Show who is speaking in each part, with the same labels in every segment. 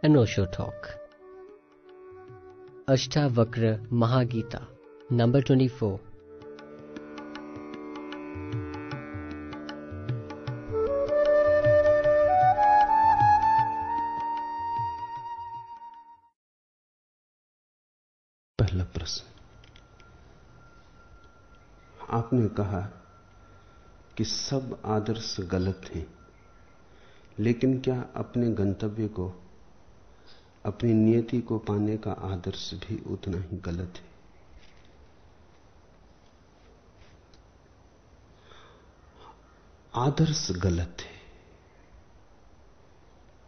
Speaker 1: an Osho talk. Ashtavakra Mahagita, number 24.
Speaker 2: पहला प्रश्न आपने कहा कि सब आदर्श गलत हैं लेकिन क्या अपने गंतव्य को अपनी नियति को पाने का आदर्श भी उतना ही गलत है। आदर्श गलत है।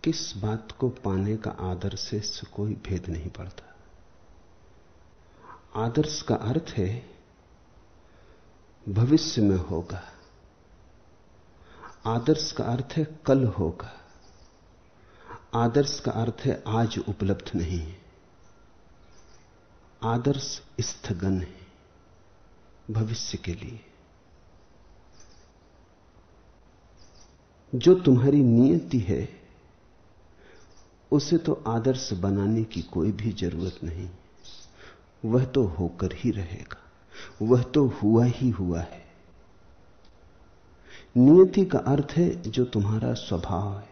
Speaker 2: किस बात को पाने का आदर्श से कोई भेद नहीं पड़ता। आदर्श का अर्थ है, भविष्य में होगा। आदर्श का अर्थ है, कल होगा। आदर्श का अर्थ है, आज उपलब्ध नहीं है। आदर्श स्थगन है, भविष्य के लिए। जो तुम्हारी नियति है, उसे तो आदर्श बनाने की कोई भी ज़रूरत नहीं। वह तो होकर ही रहेगा, वह तो हुआ ही हुआ है। नियति का अर्थ है, जो तुम्हारा स्वभाव है।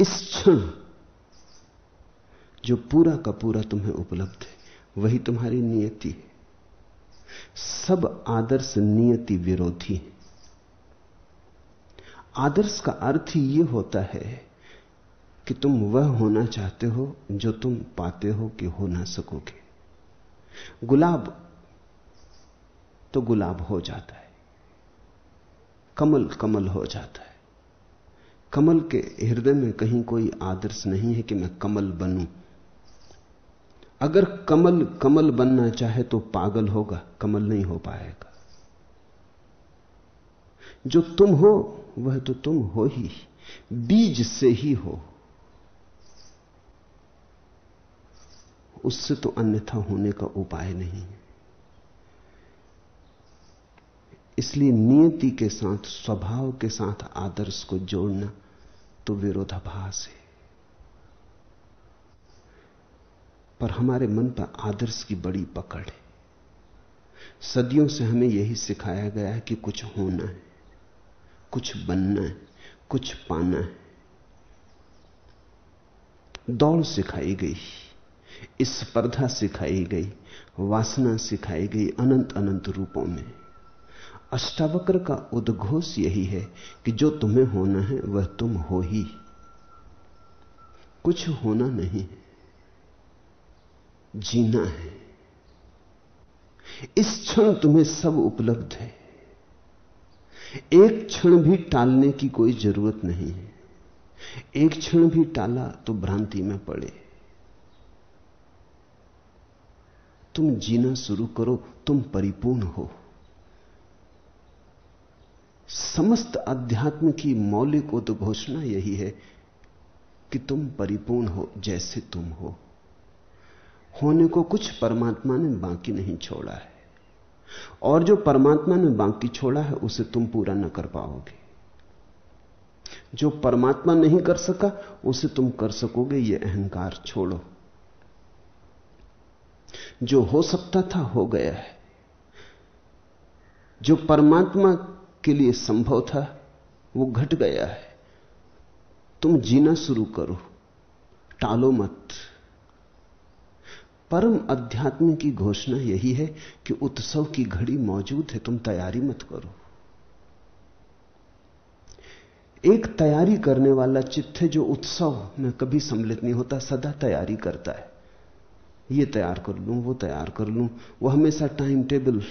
Speaker 2: इस क्षण जो पूरा का पूरा तुम्हें उपलब्ध है, वही तुम्हारी नियति है। सब आदर्श नियति विरोधी है। आदर्श का अर्थ ही यह होता है कि तुम वह होना चाहते हो जो तुम पाते हो कि हो ना सकोगे। गुलाब तो गुलाब हो जाता है, कमल कमल हो जाता है। कमल के हृदय में कहीं कोई आदर्श नहीं है कि मैं कमल बनूं। अगर कमल कमल बनना चाहे तो पागल होगा, कमल नहीं हो पाएगा। जो तुम हो, वह तो तुम हो ही, बीज से ही हो। उससे तो अन्यथा होने का उपाय नहीं इसलिए नियति के साथ, स्वभाव के साथ आदर्श को जोड़ना तो विरोधाभास है। पर हमारे मन पर आदर्श की बड़ी पकड़ है। सदियों से हमें यही सिखाया गया है कि कुछ होना है, कुछ बनना है, कुछ पाना है। दौड़ सिखाई गई स्पर्धा सिखाई गई, वासना सिखाई गई अनंत अनंत रूपों में। अष्टावक्र का उद्घोष यही है कि जो तुम्हें होना है, वह तुम हो ही। कुछ होना नहीं जीना है। इस क्षण तुम्हें सब उपलब्ध है। एक क्षण भी टालने की कोई ज़रूरत नहीं है। एक क्षण भी टाला तो भ्रांति में पड़े। तुम जीना शुरू करो, तुम परिपूर्ण हो। समस्त अध्यात्म की मौलिक उद्घोषणा यही है कि तुम परिपूर्ण हो, जैसे तुम हो। होने को कुछ परमात्मा ने बाकी नहीं छोड़ा है। और जो परमात्मा ने बाकी छोड़ा है, उसे तुम पूरा न कर पाओगे। जो परमात्मा नहीं कर सका, उसे तुम कर सकोगे यह अहंकार छोड़ो। जो हो सकता था, हो गया है। जो परमात्मा के लिए संभव था, वो घट गया है। तुम जीना शुरू करो, टालो मत। परम अध्यात्म की घोषणा यही है कि उत्सव की घड़ी मौजूद है, तुम तैयारी मत करो। एक तैयारी करने वाला चित्त है जो उत्सव में कभी सम्मिलित नहीं होता, सदा तैयारी करता है। ये तैयार कर लूँ, वो तैयार कर लूँ, वो हमेशा टाइम टेबल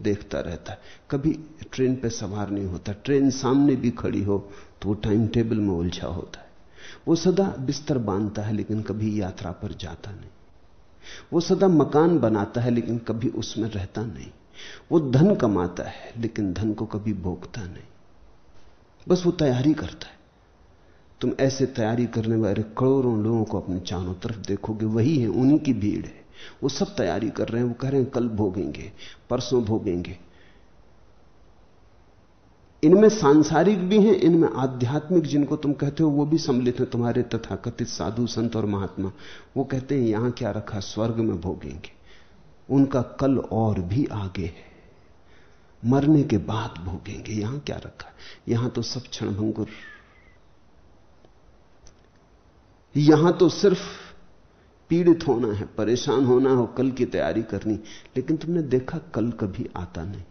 Speaker 2: देखता रहता है। कभी ट्रेन पे सवार नहीं होता। ट्रेन सामने भी खड़ी हो तो वो टाइम टेबल में उलझा होता है। वो सदा बिस्तर बांधता है लेकिन कभी यात्रा पर जाता नहीं। वो सदा मकान बनाता है लेकिन कभी उसमें रहता नहीं। वो धन कमाता है लेकिन धन को कभी भोगता नहीं। बस वो तैयारी करता है। तुम ऐसे तैयारी करने वाले करोड़ों लोगों को अपने चारों तरफ़ देखोगे, वही है उन्हीं की भीड़ है। वो सब तैयारी कर रहे हैं, वो कह रहे हैं, कल भोगेंगे, परसों भोगेंगे। इनमें सांसारिक भी हैं, इनमें आध्यात्मिक जिनको तुम कहते हो, वो भी सम्मिलित है, तुम्हारे तथाकथित साधु संत और महात्मा। वो कहते हैं, यहाँ क्या रखा, स्वर्ग में भोगेंगे। उनका कल और भी आगे है। मरने के बाद भोगेंगे। यहाँ क्या रखा? यहाँ तो सब क्षण भंगुर। यहाँ तो सिर्फ़ पीड़ित होना है, परेशान होना हो, कल की तैयारी करनी, लेकिन तुमने देखा कल कभी आता नहीं,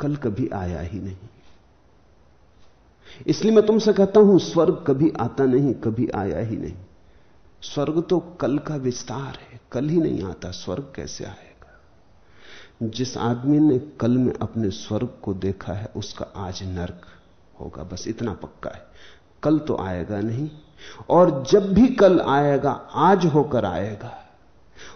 Speaker 2: कल कभी आया ही नहीं। इसलिए मैं तुमसे कहता हूँ, स्वर्ग कभी आता नहीं, कभी आया ही नहीं। स्वर्ग तो कल का विस्तार है, कल ही नहीं आता, स्वर्ग कैसे आएगा? जिस आदमी ने कल में अपने स्वर्ग को देखा है, उसका आज नर्क होगा, बस इतना पक्का है। कल तो आएगा नहीं और जब भी कल आएगा, आज होकर आएगा।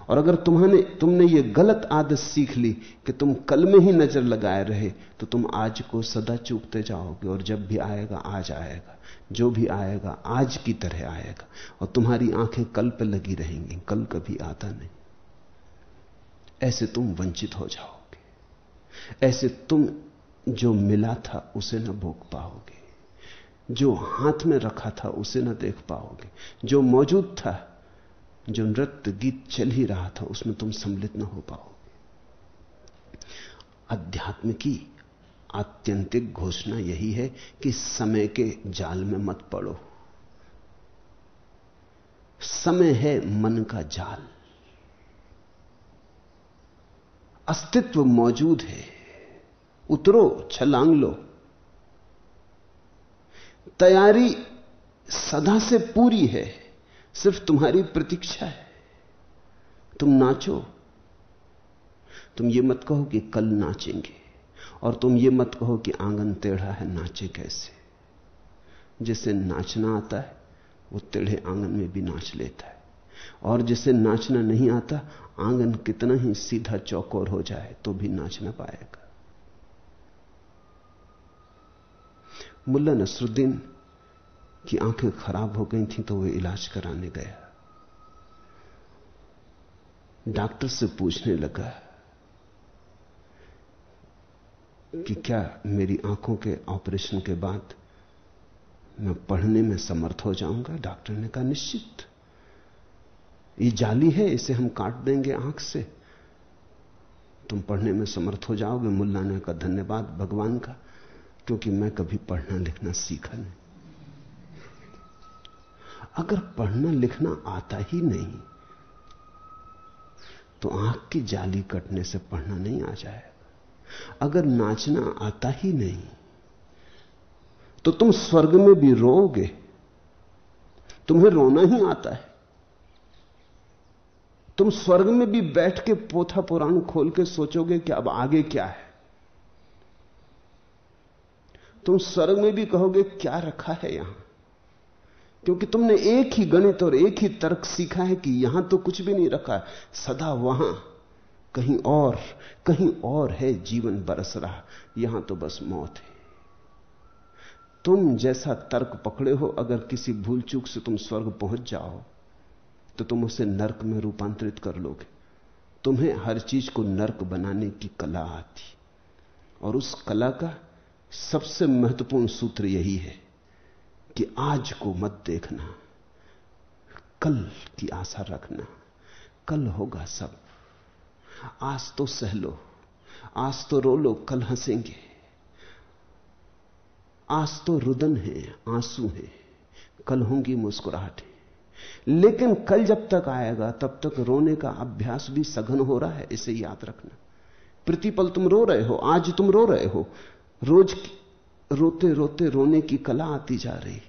Speaker 2: और अगर तुम्हारे तुमने ये गलत आदत सीख ली कि तुम कल में ही नज़र लगाए रहे तो तुम आज को सदा चूकते जाओगे और जब भी आएगा, आज आएगा। जो भी आएगा, आज की तरह आएगा। और तुम्हारी आँखें कल पर लगी रहेंगी, कल कभी आता नहीं। ऐसे तुम वंचित हो जाओगे। ऐसे तुम जो मिला था, उसे न भोग पाओगे। जो हाथ में रखा था उसे न देख पाओगे। जो मौजूद था, जो नृत्य गीत चल ही रहा था, उसमें तुम सम्मिलित न हो पाओगे। अध्यात्म की आत्यंतिक घोषणा यही है कि समय के जाल में मत पड़ो। समय है मन का जाल। अस्तित्व मौजूद है। उतरो छलांग लो। तैयारी सदा से पूरी है। सिर्फ़ तुम्हारी प्रतीक्षा है। तुम नाचो। तुम ये मत कहो कि कल नाचेंगे, और तुम ये मत कहो कि आँगन टेढ़ा है, नाचे कैसे। जिसे नाचना आता है, वो टेढ़े आँगन में भी नाच लेता है। और जिसे नाचना नहीं आता, आँगन कितना ही सीधा चौकोर हो जाए तो भी नाच ना पाएगा। मुल्ला नसरुद्दीन की आँखें खराब हो गई थी तो वह इलाज कराने गया। डॉक्टर से पूछने लगा कि क्या मेरी आँखों के ऑपरेशन के बाद मैं पढ़ने में समर्थ हो जाऊँगा? डॉक्टर ने कहा, निश्चित। ये जाली है, इसे हम काट देंगे आँख से। तुम पढ़ने में समर्थ हो जाओगे? मुल्ला ने कहा, धन्यवाद, भगवान का। क्योंकि मैं कभी पढ़ना लिखना सीखा नहीं। अगर पढ़ना लिखना आता ही नहीं तो आँख की जाली कटने से पढ़ना नहीं आ जाएगा। अगर नाचना आता ही नहीं तो तुम स्वर्ग में भी रोओगे, तुम्हें रोना ही आता है। तुम स्वर्ग में भी बैठ के पोथा पुराण खोल के सोचोगे कि अब आगे क्या है। तुम स्वर्ग में भी कहोगे, क्या रखा है यहाँ? क्योंकि तुमने एक ही गणित और एक ही तर्क सीखा है कि यहाँ तो कुछ भी नहीं रखा सदा वहाँ, कहीं और कहीं और है जीवन बरस रहा। यहाँ तो बस मौत है। तुम जैसा तर्क पकड़े हो, अगर किसी भूल चूक से तुम स्वर्ग पहुँच जाओ तो तुम उसे नरक में रूपांतरित कर लोगे। तुम्हें हर चीज़ को नरक बनाने की कला आती। और उस कला का सबसे महत्वपूर्ण सूत्र यही है कि आज को मत देखना, कल की आशा रखना। कल होगा सब। आज तो सह लो, आज तो रो लो, कल हंसेंगे। आज तो रुदन है, आँसू है, कल होंगी मुस्कुराहटें लेकिन कल जब तक आएगा, तब तक रोने का अभ्यास भी सघन हो रहा है, इसे याद रखना। प्रतिपल तुम रो रहे हो, आज तुम रो रहे हो रोज रोते रोते रोने की कला आती जा रही,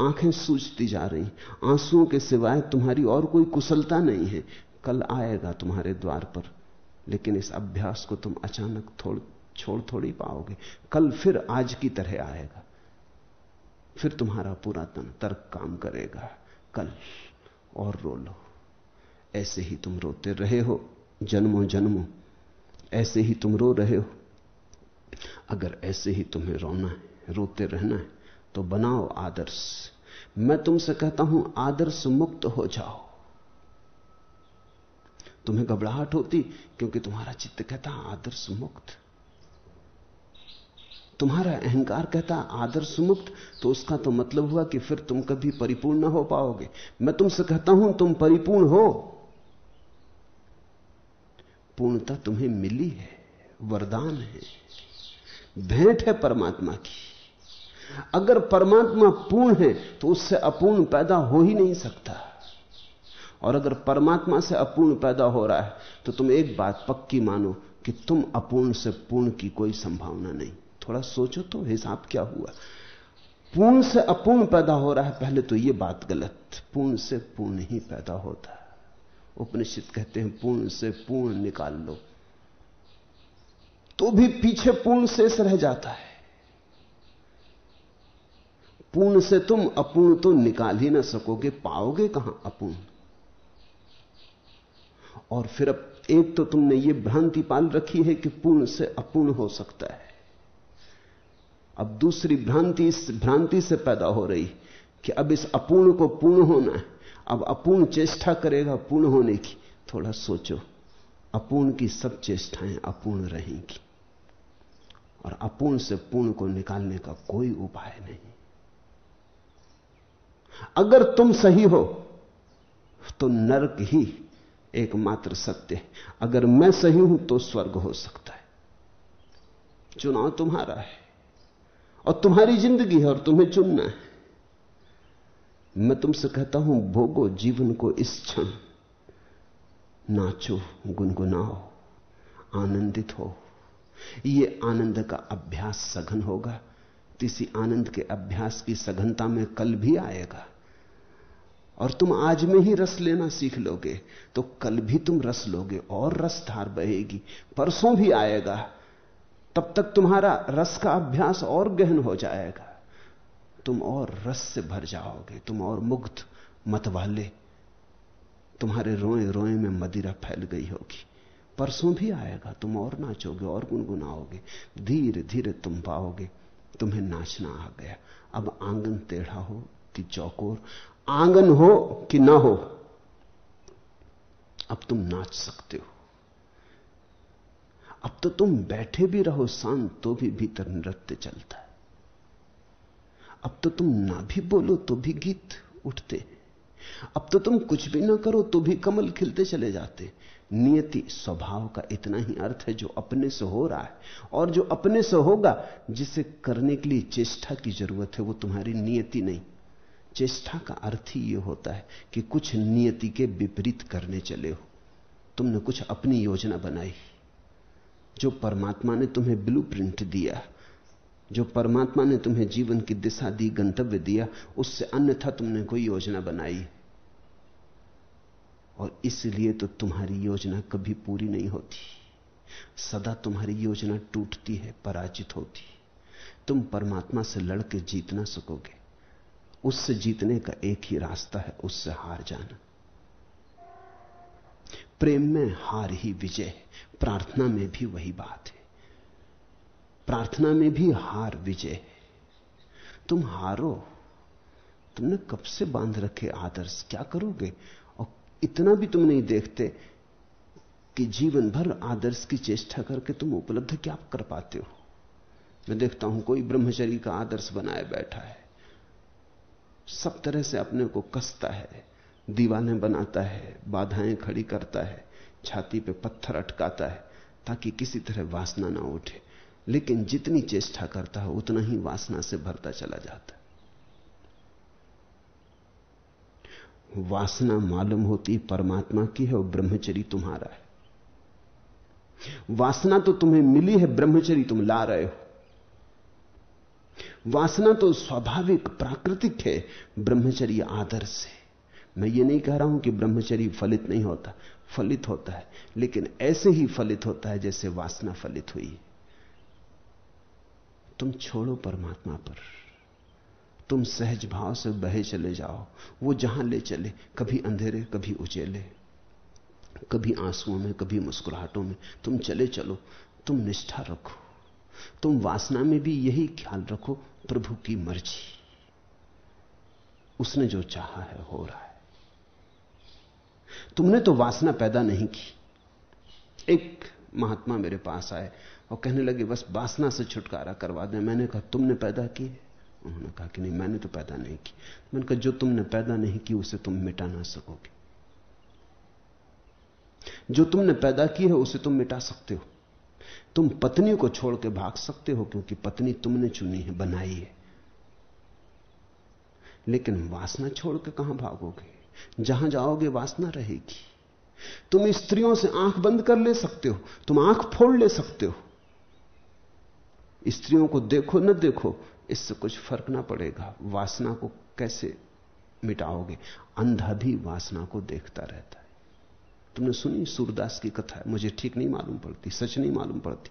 Speaker 2: आँखें सूझती जा रही, आंसुओं के सिवाय तुम्हारी और कोई कुशलता नहीं है। कल आएगा तुम्हारे द्वार पर, लेकिन इस अभ्यास को तुम अचानक थोड़, छोड़ थोड़ी पाओगे। कल फिर आज की तरह आएगा, फिर तुम्हारा पूरा तन तर्क काम करेगा। कल और रो लो। ऐसे ही तुम रोते रहे हो, जन्मों जन्मों, ऐसे ही तुम रो रहे हो। अगर ऐसे ही तुम्हें रोना है, रोते रहना है तो बनाओ आदर्श। मैं तुमसे कहता हूँ, आदर्श मुक्त हो जाओ। तुम्हें घबराहट होती क्योंकि तुम्हारा चित्त कहता, आदर्श मुक्त। तुम्हारा अहंकार कहता, आदर्श मुक्त तो उसका तो मतलब हुआ कि फिर तुम कभी परिपूर्ण न हो पाओगे। मैं तुमसे कहता हूँ, तुम परिपूर्ण हो। पूर्णता तुम्हें मिली है, वरदान है। भेंट है परमात्मा की। अगर परमात्मा पूर्ण है तो उससे अपूर्ण पैदा हो ही नहीं सकता। और अगर परमात्मा से अपूर्ण पैदा हो रहा है तो तुम एक बात पक्की मानो कि तुम अपूर्ण से पूर्ण की कोई संभावना नहीं। थोड़ा सोचो तो हिसाब क्या हुआ? पूर्ण से अपूर्ण पैदा हो रहा है, पहले तो यह बात गलत। पूर्ण से पूर्ण ही पैदा होता है। उपनिषद कहते हैं, पूर्ण से पूर्ण निकाल लो। तो भी पीछे पूर्ण शेष रह जाता है। पूर्ण से तुम अपूर्ण तो निकाल ही ना सकोगे, पाओगे कहाँ अपूर्ण? और फिर अब एक तो तुमने ये भ्रांति पाल रखी है कि पूर्ण से अपूर्ण हो सकता है। अब दूसरी भ्रांति इस भ्रांति से पैदा हो रही कि अब इस अपूर्ण को पूर्ण होना है। अब अपूर्ण चेष्टा करेगा पूर्ण होने की। थोड़ा सोचो। अपूर्ण की सब चेष्टाएँ अपूर्ण रहेंगी और अपूर्ण से पूर्ण को निकालने का कोई उपाय नहीं। अगर तुम सही हो तो नरक ही एकमात्र सत्य है। अगर मैं सही हूँ तो स्वर्ग हो सकता है। चुनाव तुम्हारा है और तुम्हारी ज़िंदगी है और तुम्हें चुनना है। मैं तुमसे कहता हूँ, भोगो जीवन को इस क्षण। नाचो, गुनगुनाओ, आनंदित हो। ये आनंद का अभ्यास सघन होगा। किसी आनंद के अभ्यास की सघनता में कल भी आएगा। और तुम आज में ही रस लेना सीख लोगे तो कल भी तुम रस लोगे, और रस धार बहेगी। परसों भी आएगा। तब तक तुम्हारा रस का अभ्यास और गहन हो जाएगा। तुम और रस से भर जाओगे, तुम और मुग्ध मत वाले। तुम्हारे रोए रोए में मदिरा फैल गई होगी। परसों भी आएगा, तुम और नाचोगे और गुनगुनाओगे, धीरे धीरे तुम पाओगे, तुम्हें नाचना आ गया। अब आँगन टेढ़ा हो कि चौकोर, आँगन हो कि ना हो, अब तुम नाच सकते हो। अब तो तुम बैठे भी रहो शांत तो भी भीतर नृत्य चलता है। अब तो तुम ना भी बोलो तो भी गीत उठते अब तो तुम कुछ भी ना करो तो भी कमल खिलते चले जाते। नियति स्वभाव का इतना ही अर्थ है जो अपने से हो रहा है। और जो अपने से होगा, जिसे करने के लिए चेष्टा की ज़रूरत है, वो तुम्हारी नियति नहीं। चेष्टा का अर्थ ही यह होता है कि कुछ नियति के विपरीत करने चले हो। तुमने कुछ अपनी योजना बनाई। जो परमात्मा ने तुम्हें ब्लू प्रिंट दिया, जो परमात्मा ने तुम्हें जीवन की दिशा दी, गंतव्य दिया, उससे अन्यथा तुमने कोई योजना बनाई। और इसलिए तो तुम्हारी योजना कभी पूरी नहीं होती। सदा तुम्हारी योजना टूटती है, पराजित होती। तुम परमात्मा से लड़के जीत ना सकोगे। उससे जीतने का एक ही रास्ता है, उससे हार जाना। प्रेम में हार ही विजय है, प्रार्थना में भी वही बात है। प्रार्थना में भी हार विजय है। तुम हारो, तुमने कब से बाँध रखे आदर्श? क्या करोगे? इतना भी तुम नहीं देखते कि जीवन भर आदर्श की चेष्टा करके तुम उपलब्ध क्या कर पाते हो? मैं देखता हूँ कोई ब्रह्मचरी का आदर्श बनाए बैठा है। सब तरह से अपने को कसता है, दीवाने बनाता है, बाधाएँ खड़ी करता है, छाती पे पत्थर अटकाता है, ताकि किसी तरह वासना ना उठे। लेकिन जितनी चेष्टा करता है, उतना ही वासना से भरता चला जाता है। वासना मालूम होती परमात्मा की है और ब्रह्मचरी तुम्हारा है। वासना तो तुम्हें मिली है, ब्रह्मचरी तुम ला रहे हो। वासना तो स्वाभाविक, प्राकृतिक है, ब्रह्मचरी आदर्श है। मैं ये नहीं कह रहा हूँ कि ब्रह्मचरी फलित नहीं होता, फलित होता है, लेकिन ऐसे ही फलित होता है जैसे वासना फलित हुई तुम छोड़ो परमात्मा पर। तुम सहज भाव से बहे चले जाओ। वो जहाँ ले चले, कभी अंधेरे, कभी उचेले, कभी आंसुओं में, कभी मुस्कुराहटों में, तुम चले चलो, तुम निष्ठा रखो, तुम वासना में भी यही ख्याल रखो, प्रभु की मर्ज़ी। उसने जो चाहा है, हो रहा है। तुमने तो वासना पैदा नहीं की। एक महात्मा मेरे पास आए और कहने लगे, बस वासना से छुटकारा करवा दें। मैंने कहा, तुमने पैदा की है उन्होंने कहा कि नहीं, मैंने तो पैदा नहीं की। मैंने कहा, जो तुमने पैदा नहीं की, उसे तुम मिटा ना सकोगे। जो तुमने पैदा की है, उसे तुम मिटा सकते हो। तुम पत्नी को छोड़ के भाग सकते हो, क्योंकि पत्नी तुमने चुनी है, बनाई है। लेकिन वासना छोड़ के कहाँ भागोगे? जहाँ जाओगे, वासना रहेगी। तुम स्त्रियों से आँख बंद कर ले सकते हो, तुम आँख फोड़ ले सकते हो। स्त्रियों को देखो, न देखो इससे कुछ फ़र्क ना पड़ेगा। वासना को कैसे मिटाओगे? अंधा भी वासना को देखता रहता है। तुमने सुनी सूरदास की कथा? मुझे ठीक नहीं मालूम पड़ती, सच नहीं मालूम पड़ती,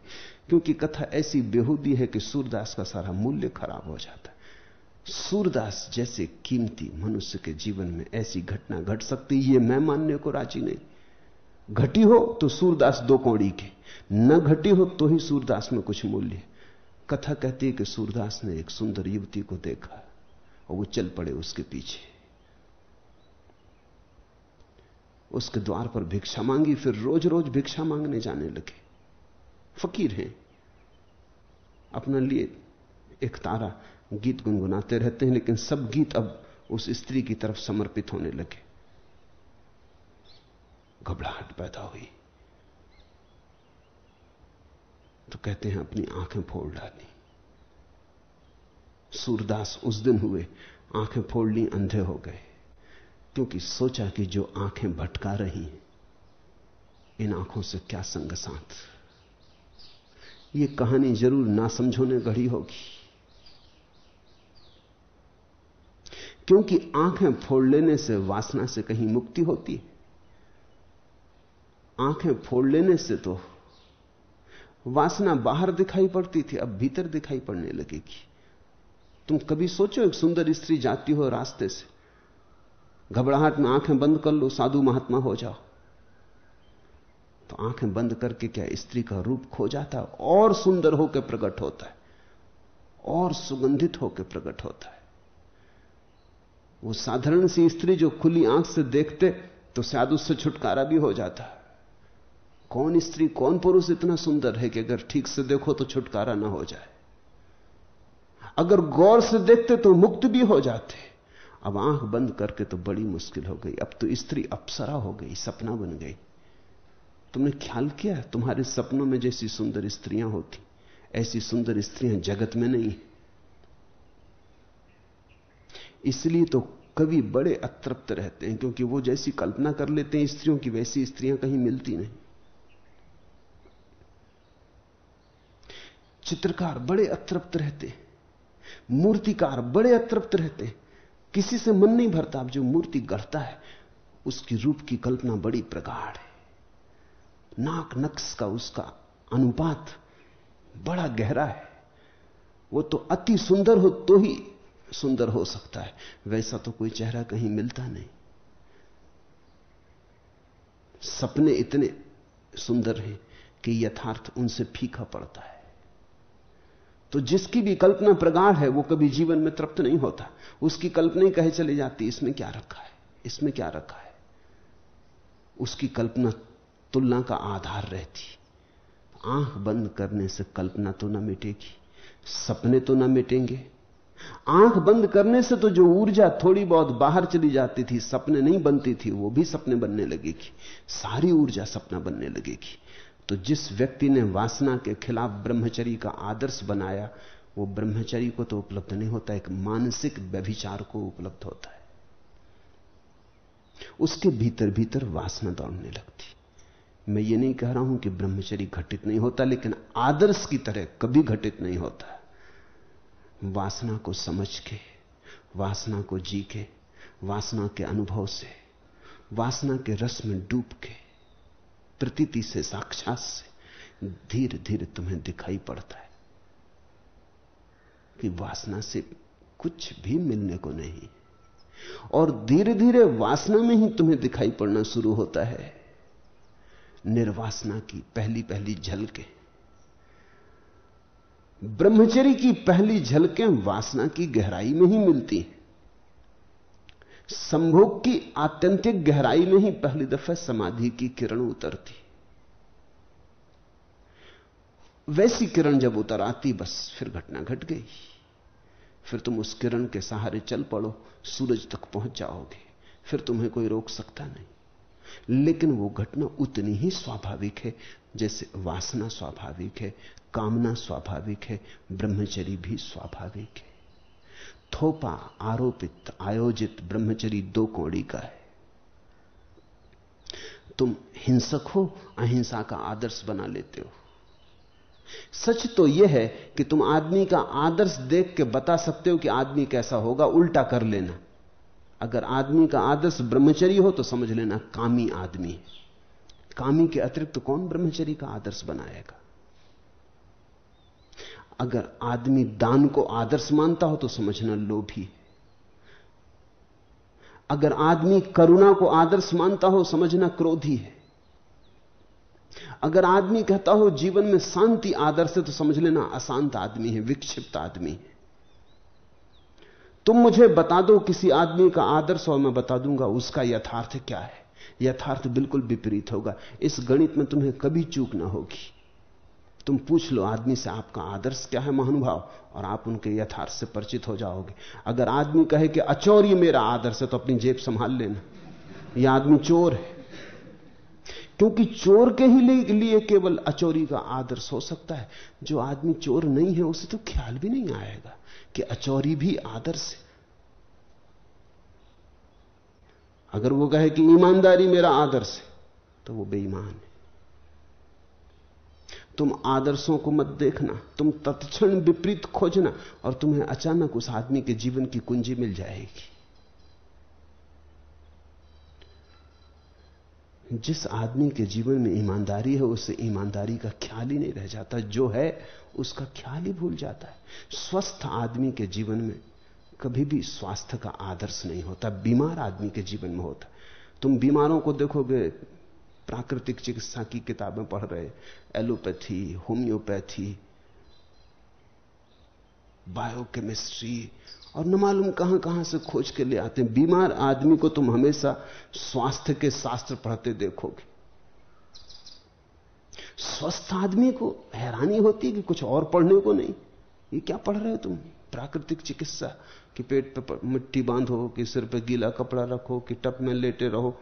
Speaker 2: क्योंकि कथा ऐसी बेहूदी है कि सूरदास का सारा मूल्य खराब हो जाता है। सूरदास जैसे कीमती मनुष्य के जीवन में ऐसी घटना घट सकती, ये मैं मानने को राज़ी नहीं। घटी हो तो सूरदास दो कौड़ी के, न घटी हो तो ही सूरदास में कुछ मूल्य। कथा कहती है कि सूरदास ने एक सुंदर युवती को देखा और वो चल पड़े उसके पीछे। उसके द्वार पर भिक्षा मांगी, फिर रोज रोज भिक्षा मांगने जाने लगे। फकीर हैं। अपना लिए एक तारा गीत गुनगुनाते रहते हैं, लेकिन सब गीत अब उस स्त्री की तरफ़ समर्पित होने लगे। घबराहट पैदा हुई। तो कहते हैं, अपनी आँखें फोड़ डाली। सूरदास उस दिन हुए, आँखें फोड़ ली, अंधे हो गए। क्योंकि सोचा कि जो आँखें भटका रही इन आँखों से क्या संग साथ ये कहानी ज़रूर ना समझो ने होगी। क्योंकि आँखें फोड़ लेने से वासना से कहीं मुक्ति होती है। आँखें फोड़ लेने से तो वासना बाहर दिखाई पड़ती थी, अब भीतर दिखाई पड़ने लगेगी। तुम कभी सोचो एक सुंदर स्त्री जाती हो रास्ते से। घबराहट में आँखें बंद कर लो, साधु महात्मा हो जाओ। तो आँखें बंद करके क्या स्त्री का रूप खो जाता है? और सुंदर होकर प्रकट होता है। और सुगंधित होकर प्रकट होता है। वो साधारण सी स्त्री जो खुली आँख से देखते तो शायद उससे छुटकारा भी हो जाता है। कौन स्त्री, कौन पुरुष इतना सुंदर है कि अगर ठीक से देखो तो छुटकारा ना हो जाए? अगर गौर से देखते तो मुक्त भी हो जाते। अब आँख बंद करके तो बड़ी मुश्किल हो गई। अब तो स्त्री अप्सरा हो गई, सपना बन गई। तुमने ख्याल किया? तुम्हारे सपनों में जैसी सुंदर स्त्रियाँ होती, ऐसी सुंदर स्त्रियाँ जगत में नहीं इसलिए तो कवि बड़े अतृप्त रहते हैं, क्योंकि वो जैसी कल्पना कर लेते हैं स्त्रियों की, वैसी स्त्रियाँ कहीं मिलती नहीं। चित्रकार बड़े अतृप्त रहते मूर्तिकार बड़े अतृप्त रहते किसी से मन नहीं भरता, अब जो मूर्ति गढ़ता है, उसकी रूप की कल्पना बड़ी प्रगाढ़ है। नाक नक्श का उसका अनुपात बड़ा गहरा है। वो तो अति सुंदर हो तो ही सुंदर हो सकता है। वैसा तो कोई चेहरा कहीं मिलता नहीं। सपने इतने सुंदर हैं कि यथार्थ उनसे फीका पड़ता है। तो जिसकी भी कल्पना प्रगाढ़ है, वो कभी जीवन में तृप्त नहीं होता। उसकी कल्पना कहे चली जाती, इसमें क्या रखा है? इसमें क्या रखा है? उसकी कल्पना तुलना का आधार रहती। आँख बंद करने से कल्पना तो ना मिटेगी, सपने तो ना मिटेंगे। आँख बंद करने से तो जो ऊर्जा थोड़ी बहुत बाहर चली जाती थी, सपने नहीं बनती थी, वो भी सपने बनने लगेगी। सारी ऊर्जा सपना बनने लगेगी। तो जिस व्यक्ति ने वासना के खिलाफ ब्रह्मचरी का आदर्श बनाया, वो ब्रह्मचरी को तो उपलब्ध नहीं होता, एक मानसिक व्यभिचार को उपलब्ध होता है। उसके भीतर भीतर वासना दौड़ने लगती। मैं ये नहीं कह रहा हूँ कि ब्रह्मचरी घटित नहीं होता, लेकिन आदर्श की तरह कभी घटित नहीं होता। वासना को समझ के, वासना को जी के, वासना के अनुभव से, वासना के रस में डूब के प्रतीति से, साक्षात से धीरे धीरे तुम्हें दिखाई पड़ता है कि वासना से कुछ भी मिलने को नहीं और धीरे धीरे वासना में ही तुम्हें दिखाई पड़ना शुरू होता है। निर्वासना की पहली पहली झलकें। ब्रह्मचरी की पहली झलकें वासना की गहराई में ही मिलती हैं। संभोग की आत्यंतिक गहराई में ही पहली दफ़ा समाधि की किरण उतरती। वैसी किरण जब उतर आती बस फिर घटना घट गई। फिर तुम उस किरण के सहारे चल पड़ो, सूरज तक पहुँच जाओगे, फिर तुम्हें कोई रोक सकता नहीं। लेकिन वो घटना उतनी ही स्वाभाविक है, जैसे वासना स्वाभाविक है, कामना स्वाभाविक है ब्रह्मचरी भी स्वाभाविक है। थोपा आरोपित, आयोजित ब्रह्मचरी दो कौड़ी का है। तुम हिंसक हो, अहिंसा का आदर्श बना लेते हो। सच तो यह है कि तुम आदमी का आदर्श देख के बता सकते हो कि आदमी कैसा होगा, उल्टा कर लेना। अगर आदमी का आदर्श ब्रह्मचरी हो तो समझ लेना कामी आदमी है। कामी के अतिरिक्त तो कौन ब्रह्मचरी का आदर्श बनाएगा? अगर आदमी दान को आदर्श मानता हो तो समझना लोभी है। अगर आदमी करुणा को आदर्श मानता हो, समझना क्रोधी है। अगर आदमी कहता हो, जीवन में शांति आदर्श है तो समझ लेना अशांत आदमी है, विक्षिप्त आदमी है। तुम मुझे बता दो किसी आदमी का आदर्श और मैं बता दूँगा उसका यथार्थ क्या है। यथार्थ बिल्कुल विपरीत होगा। इस गणित में तुम्हें कभी चूक ना होगी। तुम पूछ लो, आदमी से आपका आदर्श क्या है, महानुभाव? और आप उनके यथार्थ से परिचित हो जाओगे। अगर आदमी कहे कि अचौर्य मेरा आदर्श है तो अपनी जेब संभाल लेना। यह आदमी चोर है। क्योंकि चोर के ही लिए केवल अचोरी का आदर्श हो सकता है। जो आदमी चोर नहीं है, उसे तो ख्याल भी नहीं आएगा कि अचौरी भी आदर्श है। अगर वो कहे कि, ईमानदारी मेरा आदर्श है तो वो बेईमान है। तुम आदर्शों को मत देखना, तुम तत्क्षण विपरीत खोजना और तुम्हें अचानक उस आदमी के जीवन की कुंजी मिल जाएगी। जिस आदमी के जीवन में ईमानदारी है, उसे ईमानदारी का ख्याल ही नहीं रह जाता। जो है, उसका ख्याल ही भूल जाता है। स्वस्थ आदमी के जीवन में कभी भी स्वास्थ्य का आदर्श नहीं होता। बीमार आदमी के जीवन में होता तुम बीमारों को देखोगे प्राकृतिक चिकित्सा की किताबें पढ़ रहे, एलोपैथी, होम्योपैथी, बायोकेमिस्ट्री, और न मालूम कहाँ कहाँ से खोज के ले आते हैं। बीमार आदमी को तुम हमेशा स्वास्थ्य के शास्त्र पढ़ते देखोगे। स्वस्थ आदमी को हैरानी होती है कि कुछ और पढ़ने को नहीं। ये क्या पढ़ रहे हो तुम? प्राकृतिक चिकित्सा, कि पेट पे मिट्टी बांधो, कि सिर पे गीला कपड़ा रखो, कि टप में लेटे रहो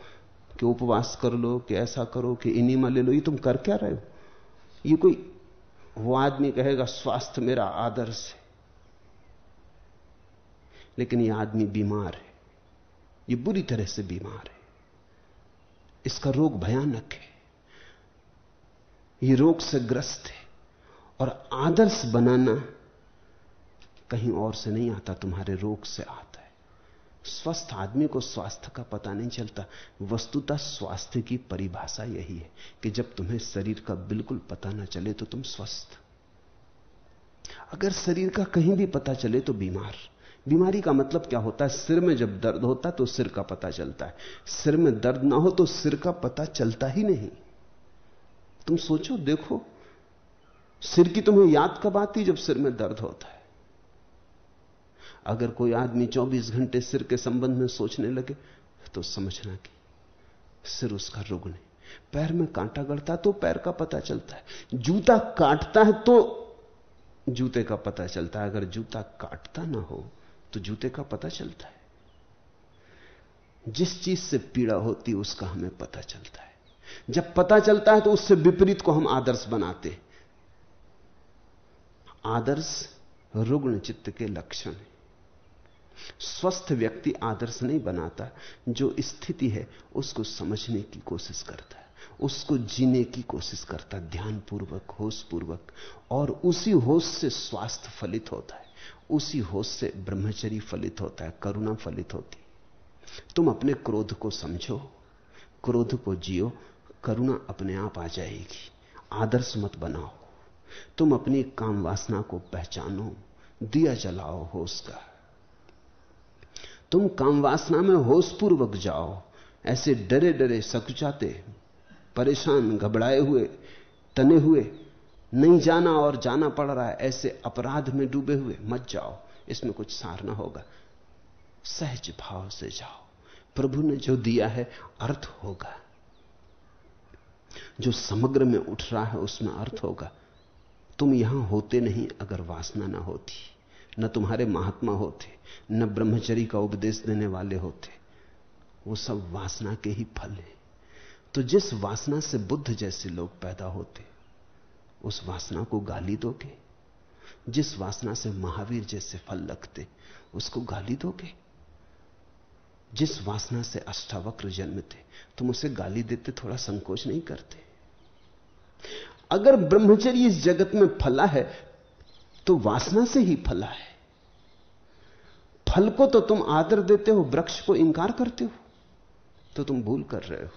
Speaker 2: कि उपवास कर लो, कि ऐसा करो, कि इनिमा ले लो। ये तुम कर क्या रहे हो? ये कोई, वो आदमी कहेगा, स्वास्थ्य मेरा आदर्श है। लेकिन ये आदमी बीमार है। ये बुरी तरह से बीमार है। इसका रोग भयानक है। ये रोग से ग्रस्त है। और आदर्श बनाना कहीं और से नहीं आता, तुम्हारे रोग से आता। स्वस्थ आदमी को स्वास्थ्य का पता नहीं चलता। वस्तुतः स्वास्थ्य की परिभाषा यही है कि जब तुम्हें शरीर का बिल्कुल पता ना चले तो तुम स्वस्थ। अगर शरीर का कहीं भी पता चले तो बीमार। बीमारी का मतलब क्या होता है? सिर में जब दर्द होता है तो सिर का पता चलता है। सिर में दर्द ना हो तो सिर का पता चलता ही नहीं। तुम सोचो, देखो, सिर की तुम्हें याद कब आती जब सिर में दर्द होता है? अगर कोई आदमी 24 घंटे सिर के संबंध में सोचने लगे तो समझना कि सिर उसका रुग नहीं पैर में कांटा गड़ता तो पैर का पता चलता है। जूता काटता है तो जूते का पता चलता है। अगर जूता काटता ना हो तो जूते का पता चलता है। जिस चीज़ से पीड़ा होती उसका हमें पता चलता है। जब पता चलता है तो उससे विपरीत को हम आदर्श बनाते आदर्श रुग्ण चित्त के लक्षण है। स्वस्थ व्यक्ति आदर्श नहीं बनाता। जो स्थिति है, उसको समझने की कोशिश करता है। उसको जीने की कोशिश करता है। ध्यानपूर्वक, होशपूर्वक। और उसी होश से स्वास्थ्य फलित होता है। उसी होश से ब्रह्मचरी फलित होता है। करुणा फलित होती तुम अपने क्रोध को समझो। क्रोध को जियो। करुणा अपने आप आ जाएगी। आदर्श मत बनाओ। तुम अपनी काम वासना को पहचानो। दिया जलाओ होश का। तुम काम वासना में होशपूर्वक जाओ। ऐसे डरे डरे सकुचाते, परेशान घबराए हुए, तने हुए, नहीं जाना और जाना पड़ रहा है, ऐसे अपराध में डूबे हुए मत जाओ। इसमें कुछ सार ना होगा। सहज भाव से जाओ। प्रभु ने जो दिया है, अर्थ होगा। जो समग्र में उठ रहा है, उसमें अर्थ होगा। तुम यहाँ होते नहीं अगर वासना ना होती। न तुम्हारे महात्मा होते, न ब्रह्मचरी का उपदेश देने वाले होते। वो सब वासना के ही फल हैं। तो जिस वासना से बुद्ध जैसे लोग पैदा होते, उस वासना को गाली दोगे? जिस वासना से महावीर जैसे फल लगते, उसको गाली दोगे? जिस वासना से अष्टावक्र जन्मते, तुम उसे गाली देते थोड़ा संकोच नहीं करते? अगर ब्रह्मचर्य इस जगत में फला है तो वासना से ही फला है। फल को तो तुम आदर देते हो, वृक्ष को इंकार करते हो। तो तुम भूल कर रहे हो।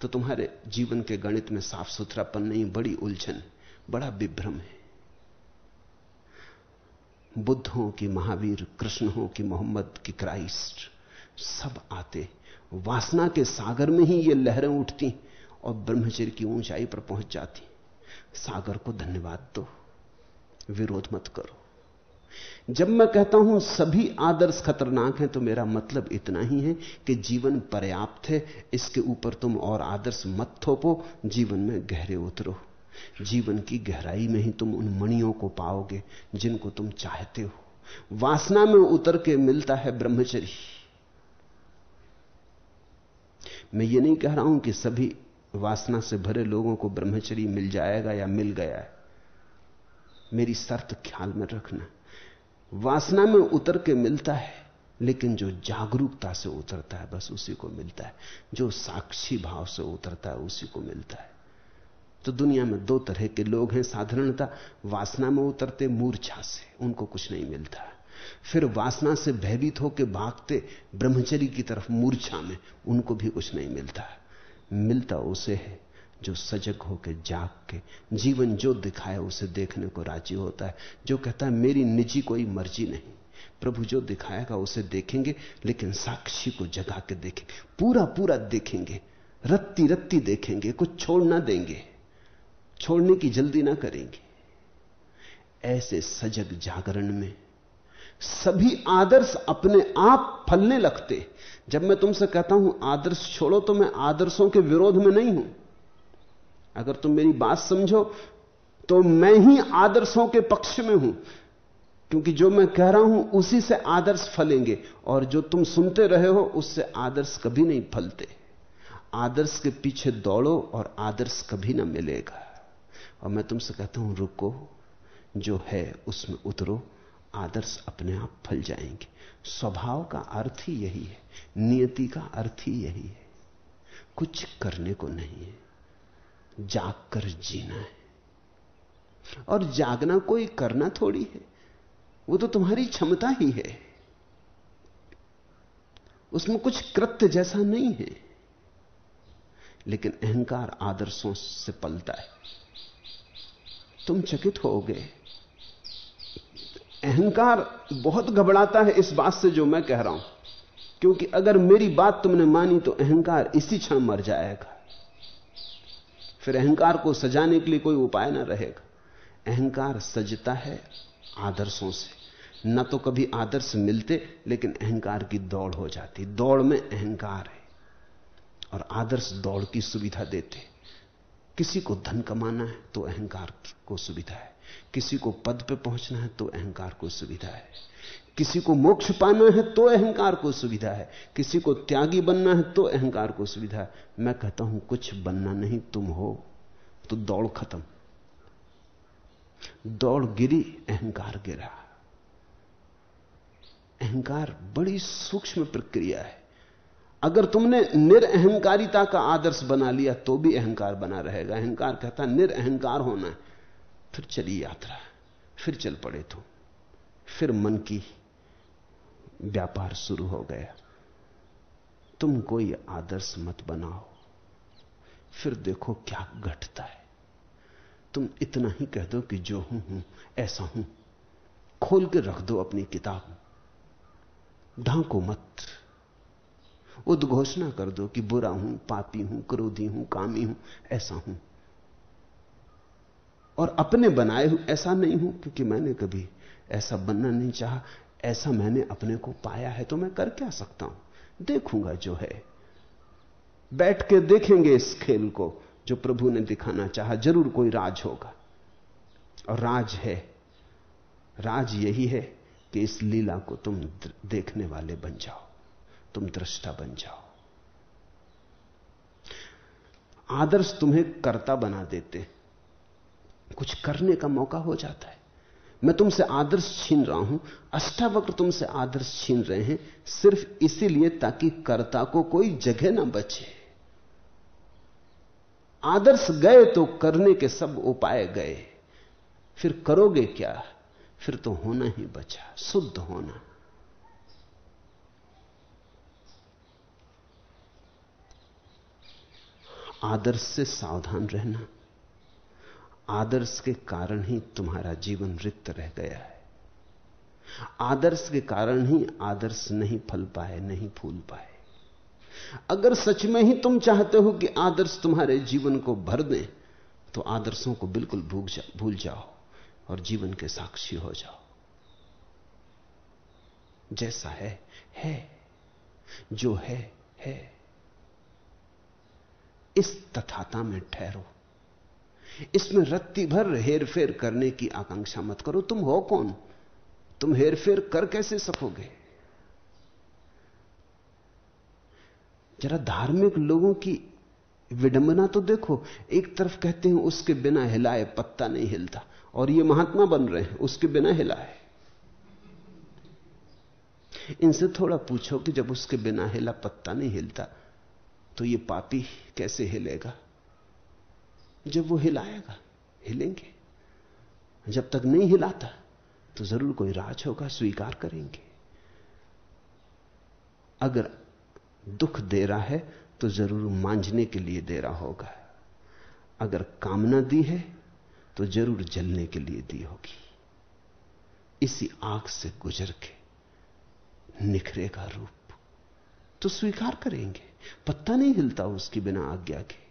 Speaker 2: तो तुम्हारे जीवन के गणित में साफ़ सुथरापन नहीं, बड़ी उलझन, बड़ा विभ्रम है। बुद्ध हो कि महावीर, कृष्ण हो कि मोहम्मद की क्राइस्ट, सब आते। वासना के सागर में ही ये लहरें उठती और ब्रह्मचर्य की ऊंचाई पर पहुँच जाती। सागर को धन्यवाद दो। विरोध मत करो। जब मैं कहता हूँ सभी आदर्श खतरनाक हैं तो मेरा मतलब इतना ही है कि जीवन पर्याप्त है, इसके ऊपर तुम और आदर्श मत थोपो, जीवन में गहरे उतरो। जीवन की गहराई में ही तुम उन मणियों को पाओगे, जिनको तुम चाहते हो। वासना में उतर के मिलता है ब्रह्मचरी मैं ये नहीं कह रहा हूँ कि सभी वासना से भरे लोगों को ब्रह्मचरी मिल जाएगा या मिल गया है। मेरी शर्त ख्याल में रखना। वासना में उतर के मिलता है, लेकिन जो जागरूकता से उतरता है, बस उसी को मिलता है। जो साक्षी भाव से उतरता है, उसी को मिलता है। तो दुनिया में दो तरह के लोग हैं। साधारणता वासना में उतरते मूर्छा से, उनको कुछ नहीं मिलता। फिर वासना से भयभीत होकर भागते ब्रह्मचरी की तरफ़ मूर्छा में, उनको भी कुछ नहीं मिलता। मिलता उसे है जो सजग होकर जाग के जीवन जो दिखाए उसे देखने को राज़ी होता है, जो कहता है, मेरी निजी कोई मर्ज़ी नहीं। प्रभु जो दिखाएगा उसे देखेंगे, लेकिन साक्षी को जगा के देखेंगे। पूरा पूरा देखेंगे रत्ती रत्ती देखेंगे, कुछ छोड़ ना देंगे। छोड़ने की जल्दी ना करेंगे। ऐसे सजग जागरण में सभी आदर्श अपने आप फलने लगते। जब मैं तुमसे कहता हूँ, आदर्श छोड़ो तो मैं आदर्शों के विरोध में नहीं हूँ। अगर तुम मेरी बात समझो तो मैं ही आदर्शों के पक्ष में हूँ। क्योंकि जो मैं कह रहा हूँ, उसी से आदर्श फलेंगे, और जो तुम सुनते रहे हो, उससे आदर्श कभी नहीं फलते। आदर्श के पीछे दौड़ो, और आदर्श कभी ना मिलेगा। और मैं तुमसे कहता हूँ, रुको, जो है, उसमें उतरो, आदर्श अपने आप फल जाएँगे। स्वभाव का अर्थ ही यही है, नियति का अर्थ ही यही है। कुछ करने को नहीं है। जाग कर जीना है। और जागना कोई करना थोड़ी है। वो तो तुम्हारी क्षमता ही है। उसमें कुछ कृत्य जैसा नहीं है। लेकिन अहंकार आदर्शों से पलता है। तुम चकित हो गए अहंकार बहुत घबराता है इस बात से जो मैं कह रहा हूँ। क्योंकि अगर मेरी बात तुमने मानी तो अहंकार इसी क्षण मर जाएगा। फिर अहंकार को सजाने के लिए कोई उपाय ना रहेगा। अहंकार सजता है आदर्शों से। न तो कभी आदर्श मिलते, लेकिन अहंकार की दौड़ हो जाती। दौड़ में अहंकार है और आदर्श दौड़ की सुविधा देते। किसी को धन कमाना है तो अहंकार को सुविधा है। किसी को पद पे पहुँचना है तो अहंकार को सुविधा है। किसी को मोक्ष पाना है तो अहंकार को सुविधा है। किसी को त्यागी बनना है तो अहंकार को सुविधा है। मैं कहता हूँ, कुछ बनना नहीं, तुम हो तो दौड़ खत्म। दौड़ गिरी अहंकार गिरा अहंकार बड़ी सूक्ष्म प्रक्रिया है। अगर तुमने निरअहकारिता का आदर्श बना लिया तो भी अहंकार बना रहेगा। अहंकार कहता निरअहकार होना है, फिर चली यात्रा, फिर चल पड़े तो फिर मन की व्यापार शुरू हो गया। तुम कोई आदर्श मत बनाओ। फिर देखो क्या घटता है। तुम इतना ही कह दो कि जो हूँ हूँ, ऐसा हूँ। खोल के रख दो अपनी किताब। ढांको मत। उद्घोषणा कर दो कि बुरा हूँ, पापी हूँ, क्रोधी हूँ, कामी हूँ, ऐसा हूँ। और अपने बनाए हूँ, ऐसा नहीं हूँ, क्योंकि मैंने कभी ऐसा बनना नहीं चाहा। ऐसा मैंने अपने को पाया है तो मैं कर क्या सकता हूँ? देखूँगा जो है। बैठ के देखेंगे इस खेल को जो प्रभु ने दिखाना चाहा। ज़रूर कोई राज होगा। और राज है। राज यही है कि इस लीला को तुम देखने वाले बन जाओ। तुम दृष्टा बन जाओ। आदर्श तुम्हें कर्ता बना देते। कुछ करने का मौका हो जाता है। मैं तुमसे आदर्श छीन रहा हूँ, अष्टावक्र तुमसे आदर्श छीन रहे हैं, सिर्फ़ इसीलिए ताकि कर्ता को कोई जगह ना बचे। आदर्श गए तो करने के सब उपाय गए। फिर करोगे क्या? फिर तो होना ही बचा, शुद्ध होना। आदर्श से सावधान रहना। आदर्श के कारण ही तुम्हारा जीवन रिक्त रह गया है। आदर्श के कारण ही आदर्श नहीं फल पाए, नहीं फूल पाए। अगर सच में ही तुम चाहते हो कि आदर्श तुम्हारे जीवन को भर दें तो आदर्शों को बिल्कुल भूल भूल जाओ और जीवन के साक्षी हो जाओ। जैसा है है। जो है है। इस तथाता में ठहरो। इसमें रत्ती भर हेरफेर करने की आकांक्षा मत करो। तुम हो कौन? तुम हेरफेर कर कैसे सकोगे? जरा धार्मिक लोगों की विडंबना तो देखो। एक तरफ़ कहते हैं, उसके बिना हिलाए पत्ता नहीं हिलता। और ये महात्मा बन रहे हैं, उसके बिना हिलाए। इनसे थोड़ा पूछो कि जब उसके बिना हिला पत्ता नहीं हिलता तो ये पापी कैसे हिलेगा? जब वो हिलाएगा हिलेंगे। जब तक नहीं हिलाता तो ज़रूर कोई राज होगा, स्वीकार करेंगे। अगर दुख दे रहा है तो ज़रूर मांझने के लिए दे रहा होगा। अगर कामना दी है तो ज़रूर जलने के लिए दी होगी। इसी आँख से गुजर के निखरेगा रूप। तो स्वीकार करेंगे। पत्ता नहीं हिलता उसकी बिना आज्ञा के।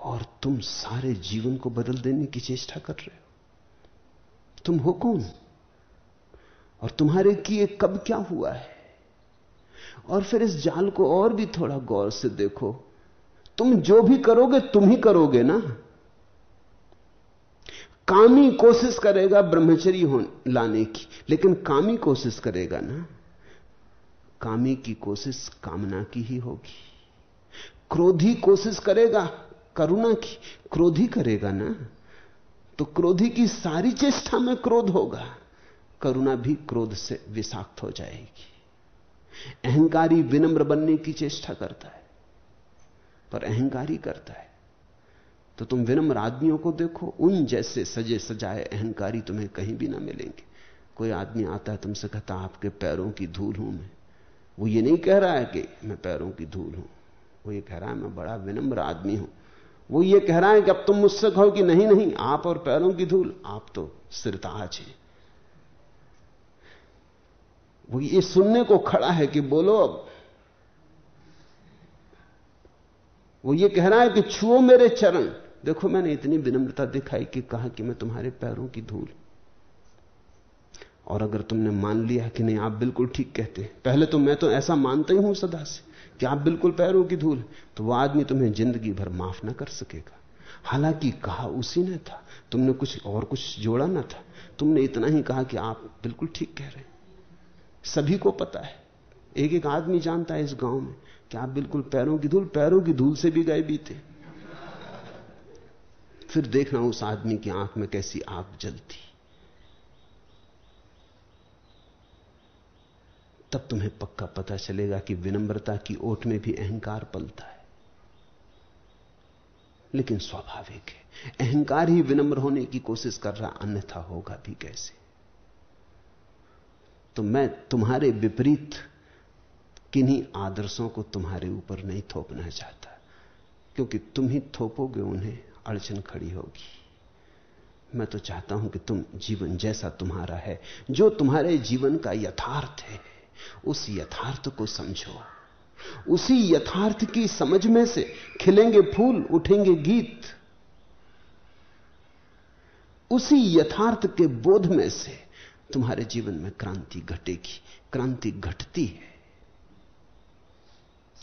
Speaker 2: और तुम सारे जीवन को बदल देने की चेष्टा कर रहे हो। तुम हो कौन? और तुम्हारे किए कब क्या हुआ है? और फिर इस जाल को और भी थोड़ा गौर से देखो। तुम जो भी करोगे, तुम ही करोगे ना? कामी कोशिश करेगा ब्रह्मचरी लाने की, लेकिन कामी कोशिश करेगा ना? कामी की कोशिश कामना की ही होगी। क्रोधी कोशिश करेगा करुणा की क्रोधी करेगा ना? तो क्रोधी की सारी चेष्टा में क्रोध होगा। करुणा भी क्रोध से विषाक्त हो जाएगी। अहंकारी विनम्र बनने की चेष्टा करता है, पर अहंकारी करता है। तो तुम विनम्र आदमियों को देखो, उन जैसे सजे सजाए अहंकारी तुम्हें कहीं भी ना मिलेंगे। कोई आदमी आता है तुमसे कहता, आपके पैरों की धूल हूँ मैं। वो ये नहीं कह रहा है कि मैं पैरों की धूल हूँ। वो ये कह रहा है, मैं बड़ा विनम्र आदमी हूँ। वो ये कह रहा है कि अब तुम मुझसे कहो कि नहीं नहीं, आप और पैरों की धूल, आप तो सिरताज हैं। वो ये सुनने को खड़ा है कि बोलो अब। वो ये कह रहा है कि छुओ मेरे चरण। देखो, मैंने इतनी विनम्रता दिखाई कि कहा कि मैं तुम्हारे पैरों की धूल। और अगर तुमने मान लिया कि नहीं, आप बिल्कुल ठीक कहते पहले तो मैं तो ऐसा मानता ही हूँ सदा से। कि आप बिल्कुल पैरों की धूल तो वह आदमी तुम्हें ज़िंदगी भर माफ़ ना कर सकेगा। हालाँकि कहा उसी ने था, तुमने कुछ और कुछ जोड़ा ना था। तुमने इतना ही कहा कि आप बिल्कुल ठीक कह रहे हैं। सभी को पता है एक एक आदमी जानता है इस गाँव में कि आप बिल्कुल पैरों की धूल, पैरों की धूल से भी गए बीते। फिर देखना उस आदमी की आँख में कैसी आग जलती। तब तुम्हें पक्का पता चलेगा कि विनम्रता की ओट में भी अहंकार पलता है। लेकिन स्वाभाविक है, अहंकार ही विनम्र होने की कोशिश कर रहा अन्यथा होगा भी कैसे? तो मैं तुम्हारे विपरीत किन्हीं आदर्शों को तुम्हारे ऊपर नहीं थोपना चाहता, क्योंकि तुम ही थोपोगे उन्हें, अड़चन खड़ी होगी। मैं तो चाहता हूँ कि तुम जीवन जैसा तुम्हारा है, जो तुम्हारे जीवन का यथार्थ है। उस यथार्थ को समझो। उसी यथार्थ की समझ में से खिलेंगे फूल, उठेंगे गीत। उसी यथार्थ के बोध में से तुम्हारे जीवन में क्रांति घटेगी। क्रांति घटती है।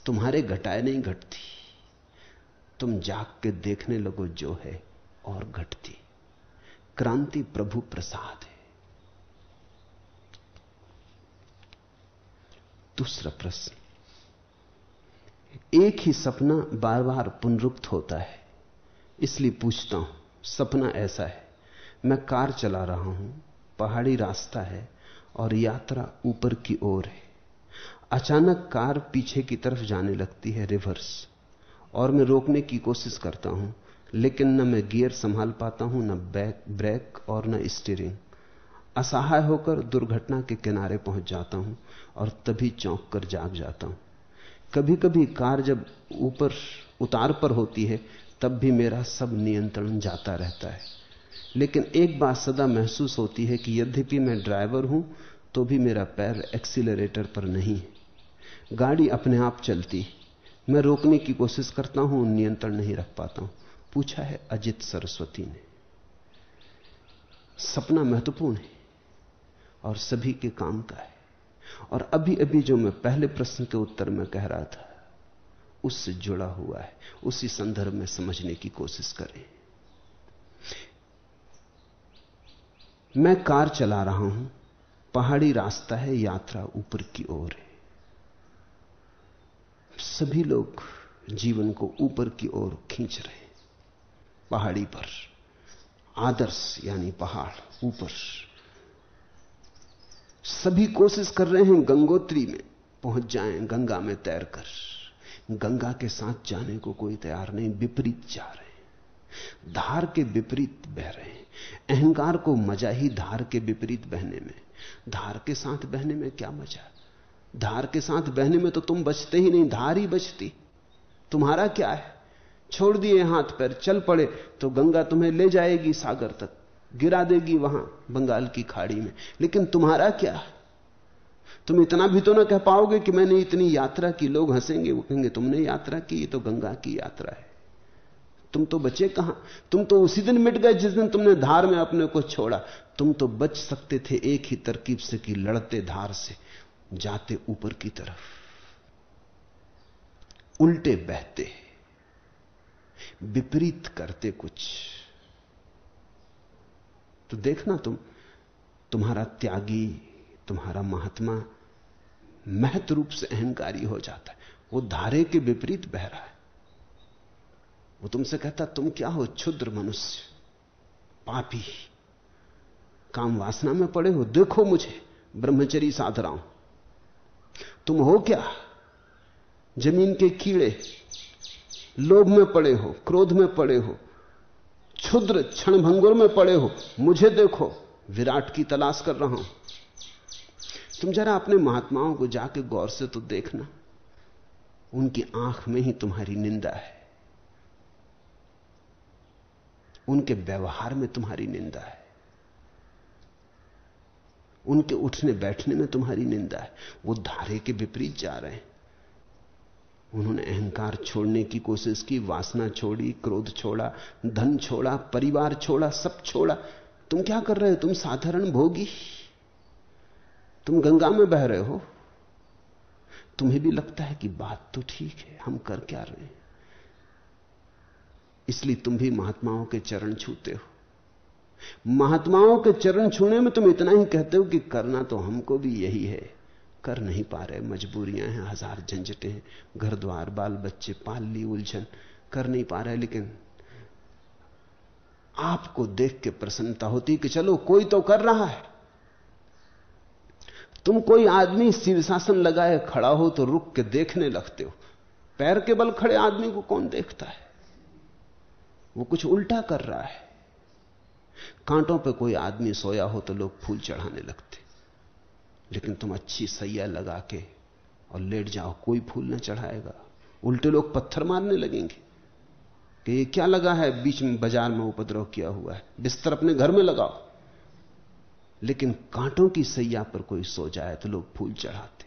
Speaker 2: तुम्हारे घटाए नहीं घटती। तुम जाग के देखने लगो जो है और घटती। क्रांति प्रभु प्रसाद है। दूसरा प्रश्न। एक ही सपना बार बार पुनरुक्त होता है। इसलिए पूछता हूँ, सपना ऐसा है, मैं कार चला रहा हूँ, पहाड़ी रास्ता है और यात्रा ऊपर की ओर है। अचानक कार पीछे की तरफ़ जाने लगती है रिवर्स और मैं रोकने की कोशिश करता हूँ, लेकिन न मैं गियर संभाल पाता हूँ, न ब्रेक और न स्टीयरिंग। असहाय होकर दुर्घटना के किनारे पहुँच जाता हूँ और तभी चौंक कर जाग जाता हूँ। कभी कभी कार जब ऊपर उतार पर होती है, तब भी मेरा सब नियंत्रण जाता रहता है। लेकिन एक बात सदा महसूस होती है कि यद्यपि मैं ड्राइवर हूँ तो भी मेरा पैर एक्सीलरेटर पर नहीं है। गाड़ी अपने आप चलती मैं रोकने की कोशिश करता हूँ, नियंत्रण नहीं रख पाता हूँ। पूछा है अजित सरस्वती ने। सपना महत्वपूर्ण है। और सभी के काम का है। और अभी अभी जो मैं पहले प्रश्न के उत्तर में कह रहा था, उससे जुड़ा हुआ है। उसी संदर्भ में समझने की कोशिश करें। मैं कार चला रहा हूँ। पहाड़ी रास्ता है, यात्रा ऊपर की ओर है। सभी लोग जीवन को ऊपर की ओर खींच रहे हैं। पहाड़ी पर, आदर्श यानी पहाड़, ऊपर। सभी कोशिश कर रहे हैं गंगोत्री में। पहुँच जाएँ गंगा में तैरकर गंगा के साथ जाने को कोई तैयार नहीं, विपरीत जा रहे हैं। धार के विपरीत बह रहे हैं। अहंकार को मज़ा ही धार के विपरीत बहने में। धार के साथ बहने में क्या मज़ा? धार के साथ बहने में तो तुम बचते ही नहीं, धार ही बचती। तुम्हारा क्या है? छोड़ दिए हाथ पैर, चल पड़े तो गंगा तुम्हें ले जाएगी सागर तक। गिरा देगी वहाँ बंगाल की खाड़ी में। लेकिन तुम्हारा क्या तुम इतना भी तो ना कह पाओगे कि मैंने इतनी यात्रा की, लोग हंसेंगे, वो कहेंगे, तुमने यात्रा की, ये तो गंगा की यात्रा है। तुम तो बचे कहाँ? तुम तो उसी दिन मिट गए जिस दिन तुमने धार में अपने को छोड़ा। तुम तो बच सकते थे एक ही तरकीब से कि लड़ते धार से जाते ऊपर की तरफ़। उल्टे बहते, विपरीत करते कुछ। तो देखना तुम, तुम्हारा त्यागी, तुम्हारा महात्मा महत रूप से अहंकारी हो जाता है। वो धारे के विपरीत बह रहा है। वो तुमसे कहता, तुम क्या हो, क्षुद्र मनुष्य, पापी, काम वासना में पड़े हो, देखो मुझे, ब्रह्मचरी साध रहा हूँ तुम हो क्या, ज़मीन के कीड़े, लोभ में पड़े हो, क्रोध में पड़े हो क्षुद्र क्षण भंगुर में पड़े हो, मुझे देखो, विराट की तलाश कर रहा हूँ। तुम जरा अपने महात्माओं को जाके गौर से तो देखना। उनकी आँख में ही तुम्हारी निंदा है। उनके व्यवहार में तुम्हारी निंदा है। उनके उठने बैठने में तुम्हारी निंदा है। वो धारे के विपरीत जा रहे हैं। उन्होंने अहंकार छोड़ने की कोशिश की, वासना छोड़ी, क्रोध छोड़ा, धन छोड़ा, परिवार छोड़ा, सब छोड़ा। तुम क्या कर रहे हो? तुम साधारण भोगी। तुम गंगा में बह रहे हो। तुम्हें भी लगता है कि बात तो ठीक है, हम कर क्या रहे हैं? इसलिए तुम भी महात्माओं के चरण छूते हो। महात्माओं के चरण छूने में तुम इतना ही कहते हो कि करना तो हमको भी यही है। कर नहीं पा रहे, मजबूरियाँ हैं, हज़ार झंझटें हैं घर द्वार बाल बच्चे पाल ली उलझन, कर नहीं पा रहे, लेकिन आपको देख के प्रसन्नता होती कि चलो, कोई तो कर रहा है। तुम कोई आदमी शीर्षासन लगाए खड़ा हो तो रुक के देखने लगते हो। पैर के बल खड़े आदमी को कौन देखता है? वो कुछ उल्टा कर रहा है। कांटों पे कोई आदमी सोया हो तो लोग फूल चढ़ाने लगते लेकिन तुम अच्छी सैया लगा के और लेट जाओ, कोई फूल ना चढ़ाएगा। उल्टे लोग पत्थर मारने लगेंगे कि ये क्या लगा है? बीच में बाज़ार में उपद्रव किया हुआ है। बिस्तर अपने घर में लगाओ। लेकिन कांटों की सैया पर कोई सो जाए तो लोग फूल चढ़ाते।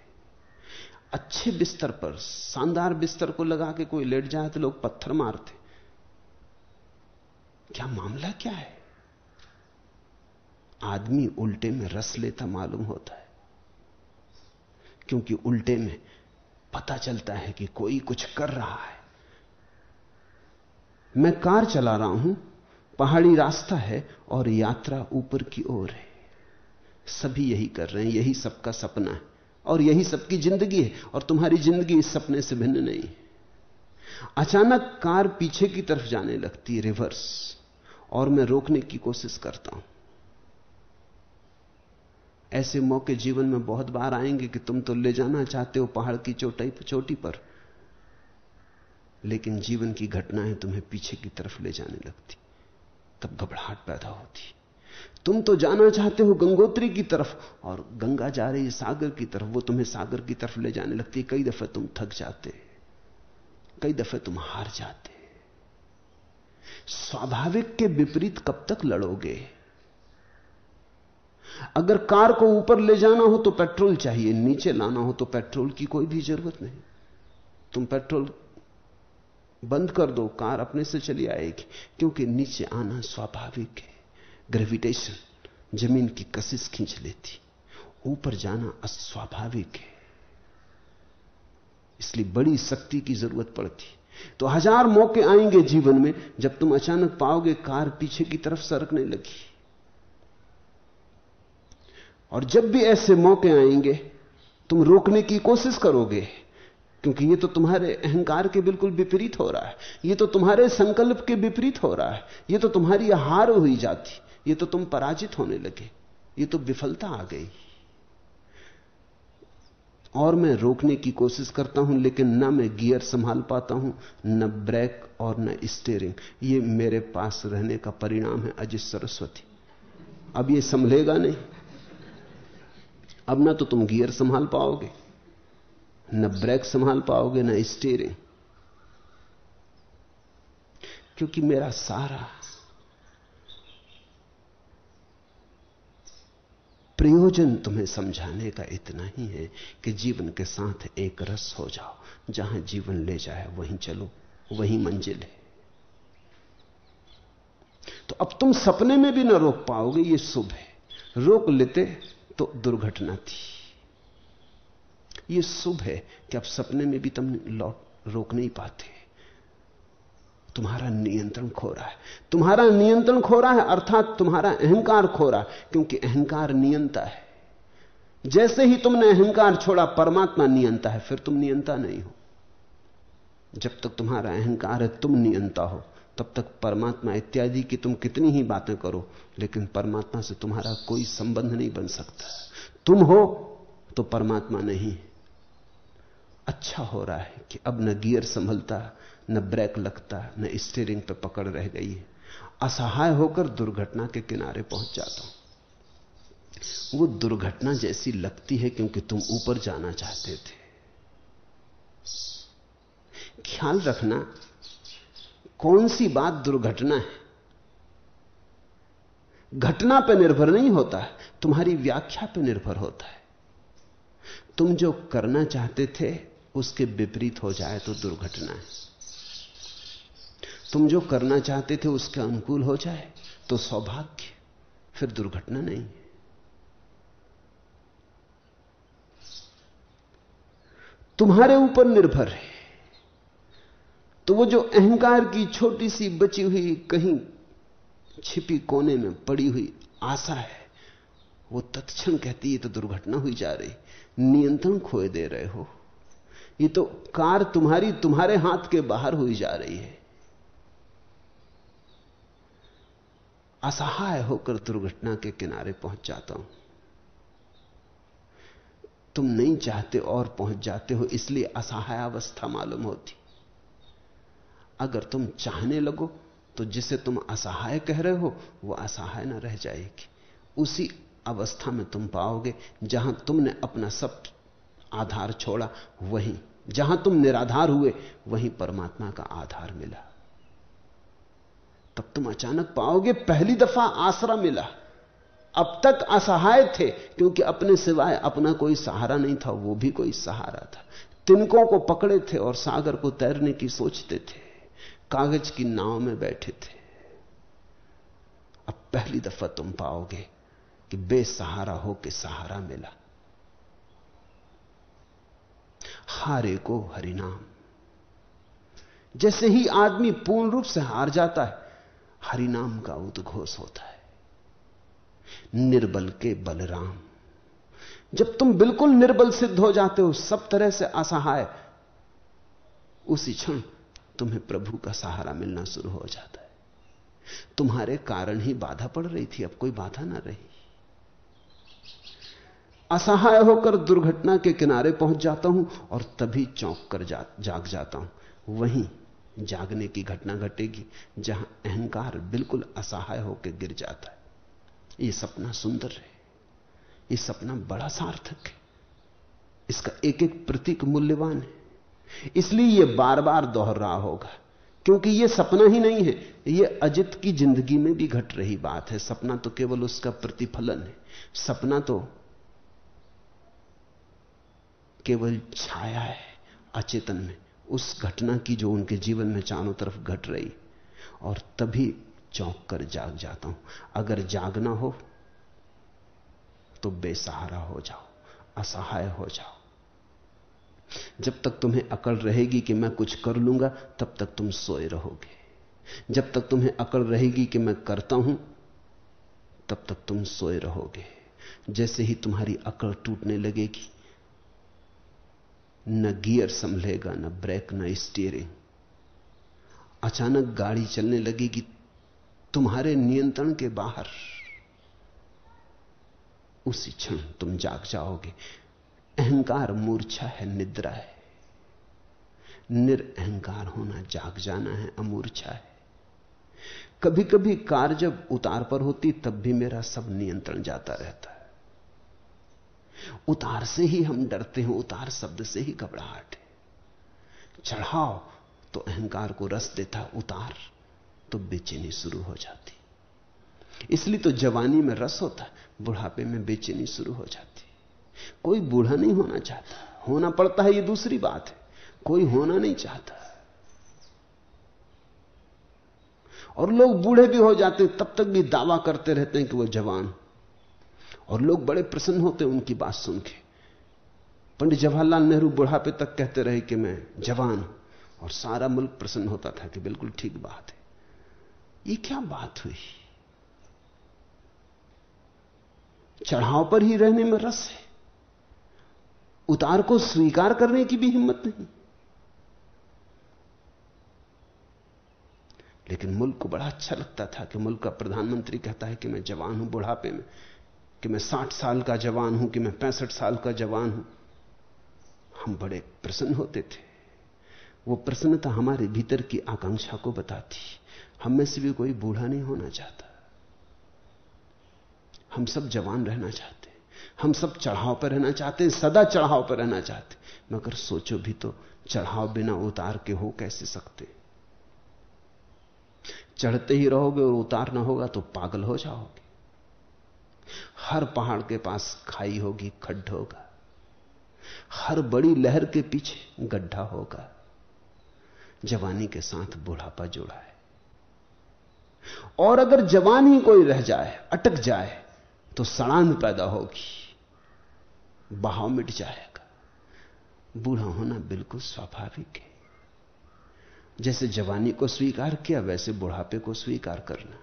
Speaker 2: अच्छे बिस्तर पर, शानदार बिस्तर को लगा के कोई लेट जाए तो लोग पत्थर मारते। क्या मामला क्या है? आदमी उल्टे में रस लेता मालूम होता है। क्योंकि उल्टे में पता चलता है कि कोई कुछ कर रहा है। मैं कार चला रहा हूँ, पहाड़ी रास्ता है और यात्रा ऊपर की ओर है। सभी यही कर रहे हैं, यही सबका सपना है और यही सबकी ज़िंदगी है और तुम्हारी ज़िंदगी इस सपने से भिन्न नहीं है। अचानक कार पीछे की तरफ़ जाने लगती है, रिवर्स, और मैं रोकने की कोशिश करता हूँ। ऐसे मौके जीवन में बहुत बार आएँगे कि तुम तो ले जाना चाहते हो पहाड़ की चोटाई चोटी पर। लेकिन जीवन की घटनाएँ तुम्हें पीछे की तरफ़ ले जाने लगती। तब घबराहट पैदा होती। तुम तो जाना चाहते हो गंगोत्री की तरफ़ और गंगा जा रही सागर की तरफ़। वो तुम्हें सागर की तरफ़ ले जाने लगती। कई दफे तुम थक जाते। कई दफे तुम हार जाते। स्वाभाविक के विपरीत कब तक लड़ोगे? अगर कार को ऊपर ले जाना हो तो पेट्रोल चाहिए, नीचे लाना हो तो पेट्रोल की कोई भी ज़रूरत नहीं। तुम पेट्रोल बंद कर दो, कार अपने से चली आएगी, क्योंकि नीचे आना स्वाभाविक है। ग्रेविटेशन ज़मीन की कशिश खींच लेती। ऊपर जाना अस्वाभाविक है। इसलिए बड़ी शक्ति की ज़रूरत पड़ती। तो हज़ार मौके आएँगे जीवन में, जब तुम अचानक पाओगे कार पीछे की तरफ़ सरकने लगी। और जब भी ऐसे मौके आएँगे, तुम रोकने की कोशिश करोगे, क्योंकि ये तो तुम्हारे अहंकार के बिल्कुल विपरीत हो रहा है। ये तो तुम्हारे संकल्प के विपरीत हो रहा है। ये तो तुम्हारी हार हुई जाती। ये तो तुम पराजित होने लगे। ये तो विफलता आ गई। और मैं रोकने की कोशिश करता हूँ, लेकिन न मैं गियर संभाल पाता हूँ, न ब्रेक और न स्टेयरिंग। ये मेरे पास रहने का परिणाम है अजित सरस्वती। अब ये संभलेगा नहीं। अब ना तो तुम गियर संभाल पाओगे, न ब्रेक संभाल पाओगे, ना स्टीयरिंग। क्योंकि मेरा सारा प्रयोजन तुम्हें समझाने का इतना ही है कि जीवन के साथ एक रस हो जाओ। जहाँ जीवन ले जाए, वहीं चलो, वहीं मंजिल है। तो अब तुम सपने में भी ना रोक पाओगे, ये शुभ है। रोक लेते तो दुर्घटना थी। यह शुभ है कि अब सपने में भी तुम लौट, रोक नहीं पाते। तुम्हारा नियंत्रण खो रहा है। तुम्हारा नियंत्रण खो रहा है, अर्थात तुम्हारा अहंकार खो रहा है, क्योंकि अहंकार नियंता है। जैसे ही तुमने अहंकार छोड़ा, परमात्मा नियंता है, फिर तुम नियंता नहीं हो। जब तक तुम्हारा अहंकार है, तुम नियंता हो। तब तक परमात्मा इत्यादि की तुम कितनी ही बातें करो, लेकिन परमात्मा से तुम्हारा कोई संबंध नहीं बन सकता। तुम हो तो परमात्मा नहीं। अच्छा हो रहा है कि अब न गियर संभलता, न ब्रेक लगता, न स्टीयरिंग पे पकड़ रह गई है। असहाय होकर दुर्घटना के किनारे पहुँच जाता हूँ। वो दुर्घटना जैसी लगती है क्योंकि तुम ऊपर जाना चाहते थे। ख्याल रखना कौन सी बात दुर्घटना है? घटना पर निर्भर नहीं होता है तुम्हारी व्याख्या पर निर्भर होता है। तुम जो करना चाहते थे, उसके विपरीत हो जाए तो दुर्घटना है। तुम जो करना चाहते थे, उसके अनुकूल हो जाए तो सौभाग्य, फिर दुर्घटना नहीं है। तुम्हारे ऊपर निर्भर है। तो वो जो अहंकार की छोटी सी बची हुई कहीं छिपी कोने में पड़ी हुई आशा है, वो तत्क्षण कहती है तो दुर्घटना हुई जा रही, नियंत्रण खोए दे रहे हो। ये तो कार तुम्हारी तुम्हारे हाथ के बाहर हुई जा रही है। असहाय होकर दुर्घटना के किनारे पहुँच जाता हूँ। तुम नहीं चाहते और पहुँच जाते हो, इसलिए असहाय अवस्था मालूम होती। अगर तुम चाहने लगो तो जिसे तुम असहाय कह रहे हो, वो असहाय ना रह जाएगी। उसी अवस्था में तुम पाओगे, जहाँ तुमने अपना सब आधार छोड़ा, वहीं, जहाँ तुम निराधार हुए, वहीं परमात्मा का आधार मिला। तब तुम अचानक पाओगे, पहली दफ़ा आसरा मिला। अब तक असहाय थे, क्योंकि अपने सिवाय अपना कोई सहारा नहीं था, वो भी कोई सहारा था। तिनकों को पकड़े थे और सागर को तैरने की सोचते थे। कागज़ की नाव में बैठे थे। अब पहली दफ़ा तुम पाओगे कि बेसहारा हो के सहारा मिला। हारे को हरिनाम। जैसे ही आदमी पूर्ण रूप से हार जाता है, हरिनाम का उद्घोष होता है। निर्बल के बलराम। जब तुम बिल्कुल निर्बल सिद्ध हो जाते हो, सब तरह से असहाय, उसी क्षण तुम्हें प्रभु का सहारा मिलना शुरू हो जाता है। तुम्हारे कारण ही बाधा पड़ रही थी अब कोई बाधा ना रही। असहाय होकर दुर्घटना के किनारे पहुँच जाता हूँ और तभी चौंक कर जा, जाग जाता हूँ। वहीं जागने की घटना घटेगी जहाँ अहंकार बिल्कुल असहाय होकर गिर जाता है। यह सपना सुंदर है। यह सपना बड़ा सार्थक है। इसका एक एक प्रतीक मूल्यवान है। इसलिए यह बार बार दोहर रहा होगा। क्योंकि यह सपना ही नहीं है। यह अजित की ज़िंदगी में भी घट रही बात है। सपना तो केवल उसका प्रतिफलन है। सपना तो केवल छाया है अचेतन में। उस घटना की जो उनके जीवन में चारों तरफ़ घट रही। और तभी चौंक कर जाग जाता हूँ। अगर जागना हो तो बेसहारा हो जाओ। असहाय हो जाओ। जब तक तुम्हें अकल रहेगी कि मैं कुछ कर लूँगा, तब तक तुम सोए रहोगे। जब तक तुम्हें अकल रहेगी कि मैं करता हूँ, तब तक तुम सोए रहोगे। जैसे ही तुम्हारी अकल टूटने लगेगी, न गियर संभलेगा, न ब्रेक, न स्टीयरिंग। अचानक गाड़ी चलने लगेगी, तुम्हारे नियंत्रण के बाहर। उसी क्षण तुम जाग जाओगे। अहंकार मूर्छा है, निद्रा है। निरअहकार होना जाग जाना है, अमूर्छा है। कभी कभी कार जब उतार पर होती, तब भी मेरा सब नियंत्रण जाता रहता है। उतार से ही हम डरते हैं, उतार शब्द से ही घबराहट है। चढ़ाओ तो अहंकार को रस देता, उतार तो बेचैनी शुरू हो जाती। इसलिए तो जवानी में रस होता, बुढ़ापे में बेचैनी शुरू हो जाती। कोई बूढ़ा नहीं होना चाहता। होना पड़ता है, ये दूसरी बात है। कोई होना नहीं चाहता। और लोग बूढ़े भी हो जाते हैं, तब तक भी दावा करते रहते हैं कि वो जवान और लोग बड़े प्रसन्न होते हैं उनकी बात सुन के। पंडित जवाहरलाल नेहरू बुढ़ापे तक कहते रहे कि मैं जवान हूँ। और सारा मुल्क प्रसन्न होता था कि बिल्कुल ठीक बात है। ये क्या बात हुई? चढ़ाव पर ही रहने में रस है। उतार को स्वीकार करने की भी हिम्मत नहीं। लेकिन मुल्क को बड़ा अच्छा लगता था कि मुल्क का प्रधानमंत्री कहता है कि मैं जवान हूँ, बुढ़ापे में, कि मैं साठ साल का जवान हूँ, कि मैं पैंसठ साल का जवान हूँ। हम बड़े प्रसन्न होते थे। वो प्रसन्नता हमारे भीतर की आकांक्षा को बताती। हम में से भी कोई बूढ़ा नहीं होना चाहता। हम सब जवान रहना चाहते। हम सब चढ़ाव पर रहना चाहते हैं, सदा चढ़ाव पर रहना चाहते मगर सोचो भी तो चढ़ाव बिना उतार के हो कैसे सकते? चढ़ते ही रहोगे और उतार ना होगा तो पागल हो जाओगे। हर पहाड़ के पास खाई होगी, खड्ड होगा। हर बड़ी लहर के पीछे गड्ढा होगा। जवानी के साथ बुढ़ापा जुड़ा है। और अगर जवान कोई रह जाए, अटक जाए तो सड़ान पैदा होगी। बहाव मिट जाएगा। बूढ़ा होना बिल्कुल स्वाभाविक है। जैसे जवानी को स्वीकार किया, वैसे बुढ़ापे को स्वीकार करना।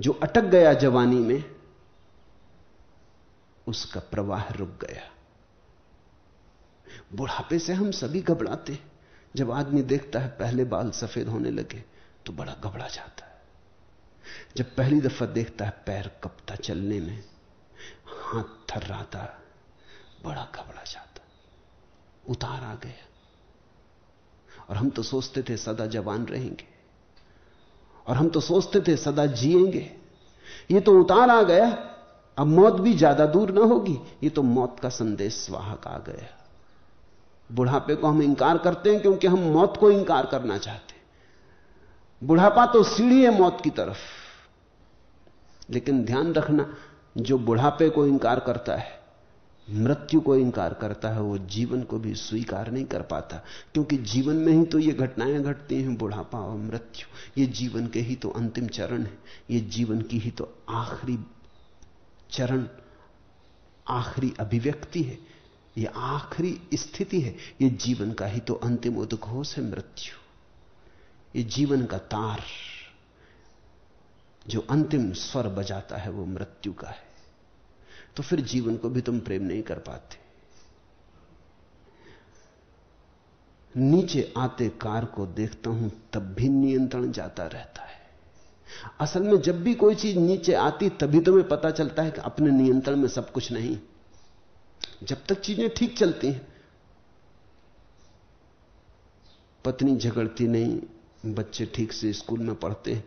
Speaker 2: जो अटक गया जवानी में, उसका प्रवाह रुक गया। बुढ़ापे से हम सभी घबराते जब आदमी देखता है पहले बाल सफ़ेद होने लगे तो बड़ा घबरा जाता है। जब पहली दफ़ा देखता है पैर कपता चलने में, हाथ थर्राता बड़ा घबरा जाता। उतार आ गया। और हम तो सोचते थे, सदा जवान रहेंगे। और हम तो सोचते थे, सदा जिएँगे। ये तो उतार आ गया। अब मौत भी ज़्यादा दूर ना होगी। ये तो मौत का संदेश वाहक आ गया। बुढ़ापे को हम इंकार करते हैं क्योंकि हम मौत को इंकार करना चाहते हैं। बुढ़ापा तो सीढ़ी है मौत की तरफ़। लेकिन ध्यान रखना, जो बुढ़ापे को इंकार करता है मृत्यु को इंकार करता है, वो जीवन को भी स्वीकार नहीं कर पाता। क्योंकि जीवन में ही तो ये घटनाएँ घटती हैं, बुढ़ापा और मृत्यु। ये जीवन के ही तो अंतिम चरण है। ये जीवन की ही तो आखिरी चरण, आखिरी अभिव्यक्ति है। यह आखिरी स्थिति है। यह जीवन का ही तो अंतिम उद्घोष है मृत्यु। ये जीवन का तार, जो अंतिम स्वर बजाता है, वो मृत्यु का है। तो फिर जीवन को भी तुम प्रेम नहीं कर पाते। नीचे आते कार को देखता हूँ, तब भी नियंत्रण जाता रहता है। असल में जब भी कोई चीज़ नीचे आती, तभी तुम्हें पता चलता है कि अपने नियंत्रण में सब कुछ नहीं। जब तक चीज़ें ठीक चलती हैं, पत्नी झगड़ती नहीं, बच्चे ठीक से स्कूल में पढ़ते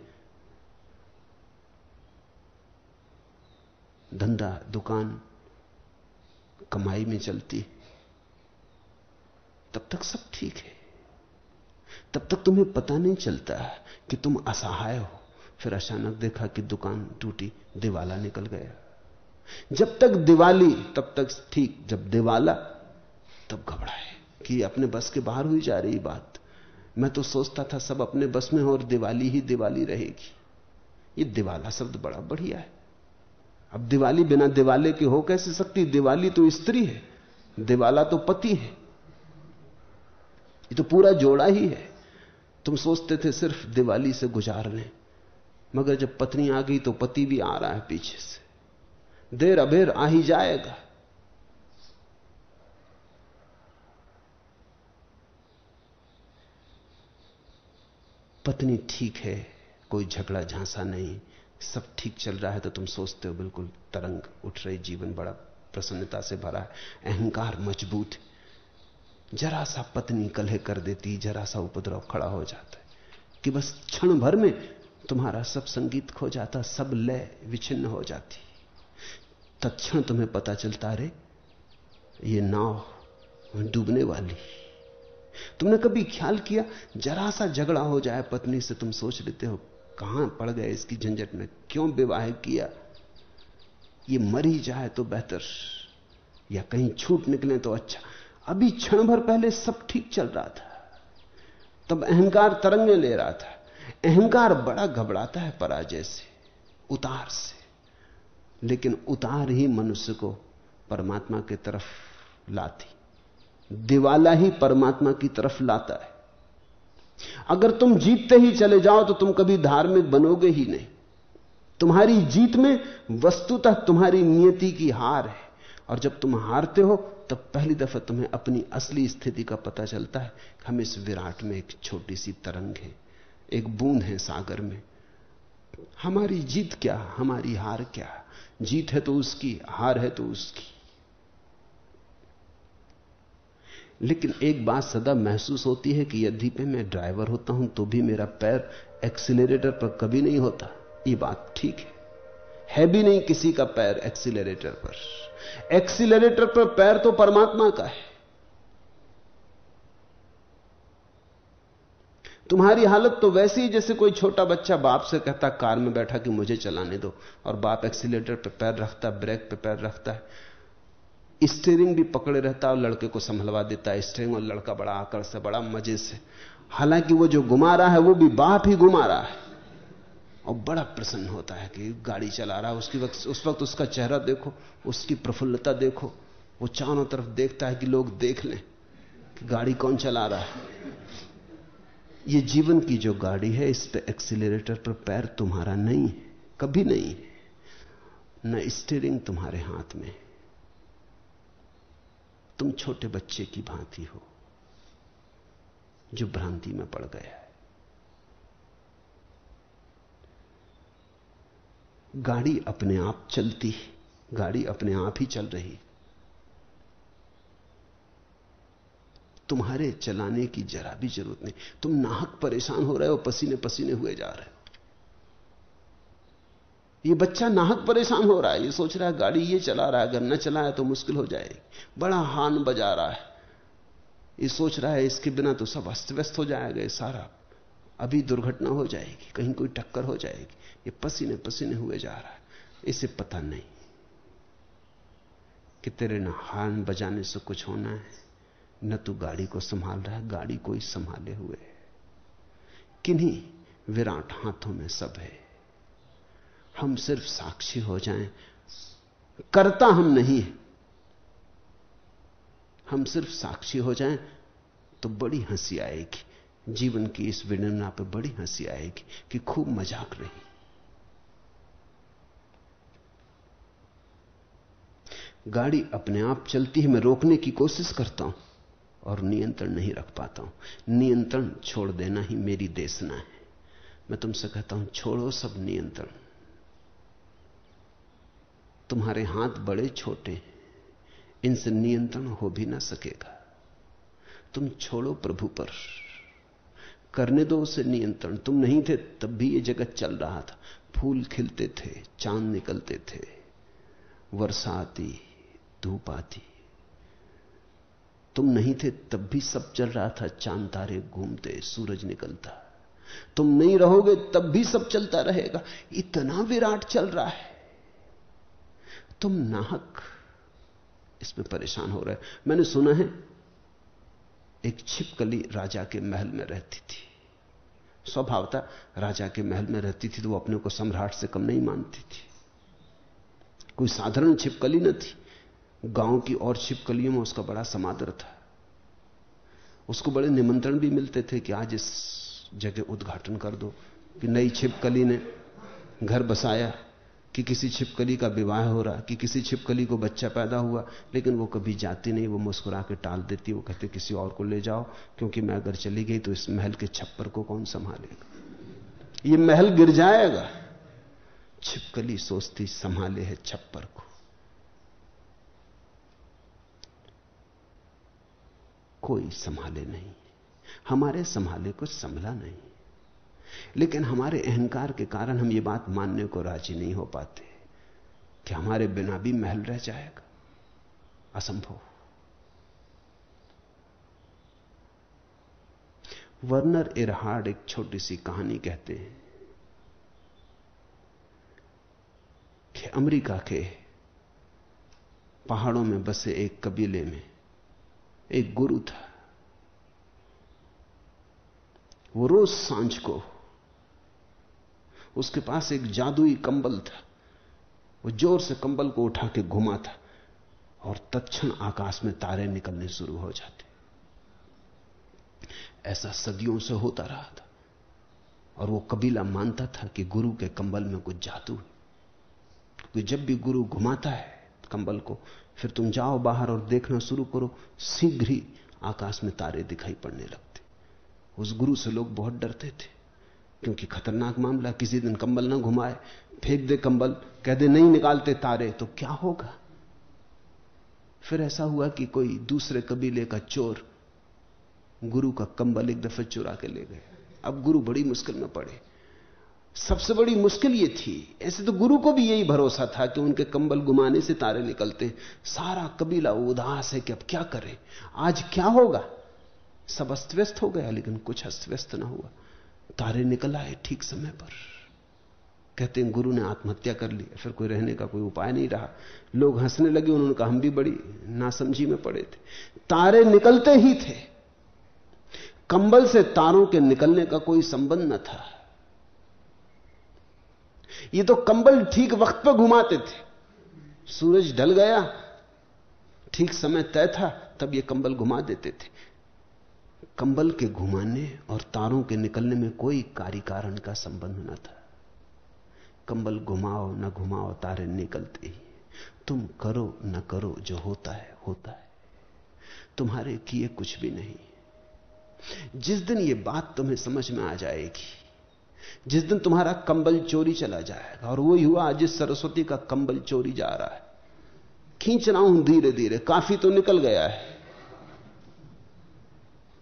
Speaker 2: धंधा, दुकान कमाई में चलती तब तक सब ठीक है। तब तक तुम्हें पता नहीं चलता कि तुम असहाय हो। फिर अचानक देखा कि दुकान टूटी, दिवाला निकल गया। जब तक दिवाली, तब तक ठीक। जब दिवाला, तब घबराए कि अपने बस के बाहर हुई जा रही बात। मैं तो सोचता था सब अपने बस में हो और दिवाली ही दिवाली रहेगी। ये दिवाला शब्द बड़ा बढ़िया है। अब दिवाली बिना दिवाले के हो कैसे सकती? दिवाली तो स्त्री है, दिवाला तो पति है। ये तो पूरा जोड़ा ही है। तुम सोचते थे सिर्फ़ दिवाली से गुजार लें मगर जब पत्नी आ गई तो पति भी आ रहा है पीछे से। देर अबेर आ ही जाएगा। पत्नी ठीक है, कोई झगड़ा झांसा नहीं। सब ठीक चल रहा है तो तुम सोचते हो बिल्कुल तरंग उठ रही, जीवन बड़ा प्रसन्नता से भरा है। अहंकार मज़बूत है। जरा सा पत्नी कलह कर देती, जरा सा उपद्रव खड़ा हो जाता है। कि बस क्षण भर में तुम्हारा सब संगीत खो जाता, सब लय विच्छिन्न हो जाती। तत्क्षण तुम्हें पता चलता रे ये नाव डूबने वाली। तुमने कभी ख्याल किया, जरा सा झगड़ा हो जाए, पत्नी से तुम सोच लेते हो कहाँ पड़ गए इसकी झंझट में? क्यों विवाह किया? ये मर ही जाए तो बेहतर। या कहीं छूट निकले तो अच्छा। अभी क्षण भर पहले सब ठीक चल रहा था। तब अहंकार तरंगे ले रहा था। अहंकार बड़ा घबराता है पराजय से, उतार से। लेकिन उतार ही मनुष्य को परमात्मा की तरफ़ लाती। दिवाला ही परमात्मा की तरफ़ लाता है। अगर तुम जीतते ही चले जाओ तो तुम कभी धार्मिक बनोगे ही नहीं। तुम्हारी जीत में वस्तुतः तुम्हारी नियति की हार है। और जब तुम हारते हो, तब पहली दफ़ा तुम्हें अपनी असली स्थिति का पता चलता है हम इस विराट में एक छोटी सी तरंग है, एक बूंद है सागर में। हमारी जीत क्या, हमारी हार क्या? जीत है तो उसकी, हार है तो उसकी। लेकिन एक बात सदा महसूस होती है कि यदि पे मैं ड्राइवर होता हूँ तो भी मेरा पैर एक्सीलरेटर पर कभी नहीं होता। ये बात ठीक है। है भी नहीं किसी का पैर एक्सीलरेटर पर। एक्सीलरेटर पर पैर तो परमात्मा का है। तुम्हारी हालत तो वैसी ही जैसे कोई छोटा बच्चा बाप से कहता, कार में बैठा कि मुझे चलाने दो, और बाप एक्सीलेटर पे पैर रखता, ब्रेक पे पैर रखता है। स्टेयरिंग भी पकड़े रहता है और लड़के को संभलवा देता है। स्टेरिंग और लड़का बड़ा आकर से, बड़ा मज़े से। हालाँकि वो जो घुमा रहा है, वो भी बाप ही घुमा रहा है। और बड़ा प्रसन्न होता है कि गाड़ी चला रहा है। उसकी वक्त, उस वक्त उसका चेहरा देखो, उसकी प्रफुल्लता देखो। वो चारों तरफ़ देखता है कि लोग देख लें कि गाड़ी कौन चला रहा है। ये जीवन की जो गाड़ी है, इस पे एक्सीलरेटर पर पैर तुम्हारा नहीं है, कभी नहीं है। न स्टीयरिंग तुम्हारे हाथ में तुम छोटे बच्चे की भांति हो, जो भ्रांति में पड़ गया है। गाड़ी अपने आप चलती गाड़ी अपने आप ही चल रही तुम्हारे चलाने की जरा भी ज़रूरत नहीं। तुम नाहक परेशान हो रहे हो पसीने पसीने हुए जा रहे हो। ये बच्चा नाहक परेशान हो रहा है, ये सोच रहा है, गाड़ी ये चला रहा है, अगर न चलाए तो मुश्किल हो जाएगी। बड़ा हान बजा रहा है। ये सोच रहा है, इसके बिना तो सब अस्त व्यस्त हो जाएगा, ये सारा। अभी दुर्घटना हो जाएगी, कहीं कोई टक्कर हो जाएगी। ये पसीने पसीने हुए जा रहा है। इसे पता नहीं कि तेरे न हान बजाने से कुछ होना है। न तू गाड़ी को संभाल रहा है, गाड़ी कोई संभाले हुए किन्हीं विराट हाथों में सब है। हम सिर्फ़ साक्षी हो जाएँ। करता हम नहीं है। हम सिर्फ़ साक्षी हो जाएँ तो बड़ी हँसी आएगी। जीवन की इस विडंबना पे बड़ी हँसी आएगी कि खूब मज़ाक रही। गाड़ी अपने आप चलती है, मैं रोकने की कोशिश करता हूँ और नियंत्रण नहीं रख पाता हूँ। नियंत्रण छोड़ देना ही मेरी देशना है। मैं तुमसे कहता हूँ, छोड़ो सब नियंत्रण। तुम्हारे हाथ बड़े छोटे इनसे नियंत्रण हो भी ना सकेगा। तुम छोड़ो प्रभु पर। करने दो उसे नियंत्रण। तुम नहीं थे, तब भी ये जगत चल रहा था। फूल खिलते थे, चाँद निकलते थे। वर्षा आती, धूप आती। तुम नहीं थे, तब भी सब चल रहा था। चाँद तारे घूमते, सूरज निकलता। तुम नहीं रहोगे, तब भी सब चलता रहेगा। इतना विराट चल रहा है। तुम नाहक। इसमें परेशान हो रहे मैंने सुना है, एक छिपकली राजा के महल में रहती थी। स्वभावता राजा के महल में रहती थी तो वो अपने को सम्राट से कम नहीं मानती थी। कोई साधारण छिपकली न थी। गाँव की और छिपकलियों में उसका बड़ा समादर था। उसको बड़े निमंत्रण भी मिलते थे कि आज इस जगह उद्घाटन कर दो, कि नई छिपकली ने घर बसाया। कि किसी छिपकली का विवाह हो रहा, कि किसी छिपकली को बच्चा पैदा हुआ, लेकिन वो कभी जाती नहीं, वो मुस्कुरा के टाल देती, वो कहते, किसी और को ले जाओ, क्योंकि मैं अगर चली गई तो इस महल के छप्पर को कौन संभालेगा? ये महल गिर जाएगा। छिपकली सोचती, संभाले है छप्पर को। कोई संभाले नहीं। हमारे संभाले कुछ संभला नहीं। लेकिन हमारे अहंकार के कारण हम ये बात मानने को राज़ी नहीं हो पाते कि हमारे बिना भी महल रह जाएगा। असंभव। वर्नर इरहार्ड एक छोटी सी कहानी कहते हैं कि अमेरिका के पहाड़ों में बसे एक कबीले में एक गुरु था। वो रोज साँझ को उसके पास एक जादुई कंबल था। वो ज़ोर से कंबल को उठा के घुमा था और तत्क्षण आकाश में तारे निकलने शुरू हो जाते। ऐसा सदियों से होता रहा था और वो कबीला मानता था कि गुरु के कंबल में कुछ जादू है। क्योंकि जब भी गुरु घुमाता है कंबल को, फिर तुम जाओ बाहर और देखना शुरू करो, शीघ्र ही आकाश में तारे दिखाई पड़ने लगते। उस गुरु से लोग बहुत डरते थे। क्योंकि खतरनाक मामला, किसी दिन कंबल ना घुमाए, फेंक दे कंबल, कह दे, नहीं निकालते तारे तो क्या होगा? फिर ऐसा हुआ कि कोई दूसरे कबीले का चोर गुरु का कंबल एक दफे चुरा के ले गए। अब गुरु बड़ी मुश्किल में पड़े। सबसे बड़ी मुश्किल यह थी, ऐसे तो गुरु को भी यही भरोसा था कि उनके कंबल घुमाने से तारे निकलते। सारा कबीला उदास है कि अब क्या करें? आज क्या होगा? सब अस्त व्यस्त हो गया, लेकिन कुछ अस्त व्यस्त ना हुआ। तारे निकल आए ठीक समय पर। कहते हैं, गुरु ने आत्महत्या कर ली, फिर कोई रहने का कोई उपाय नहीं रहा। लोग हंसने लगे, उन्होंने कहा, हम भी बड़ी नासमझी में पड़े थे। तारे निकलते ही थे। कंबल से तारों के निकलने का कोई संबंध न था। ये तो कंबल ठीक वक्त पर घुमाते थे। सूरज ढल गया, ठीक समय तय था, तब ये कंबल घुमा देते थे। कंबल के घुमाने और तारों के निकलने में कोई कार्य कारण का संबंध न था। कंबल घुमाओ न घुमाओ, तारे निकलते ही। तुम करो न करो, जो होता है होता है। तुम्हारे किए कुछ भी नहीं। जिस दिन यह बात तुम्हें समझ में आ जाएगी, जिस दिन तुम्हारा कंबल चोरी चला जाएगा, और वही हुआ, जिस सरस्वती का कंबल चोरी जा रहा है खींच रहा हूँ धीरे धीरे काफ़ी तो निकल गया है।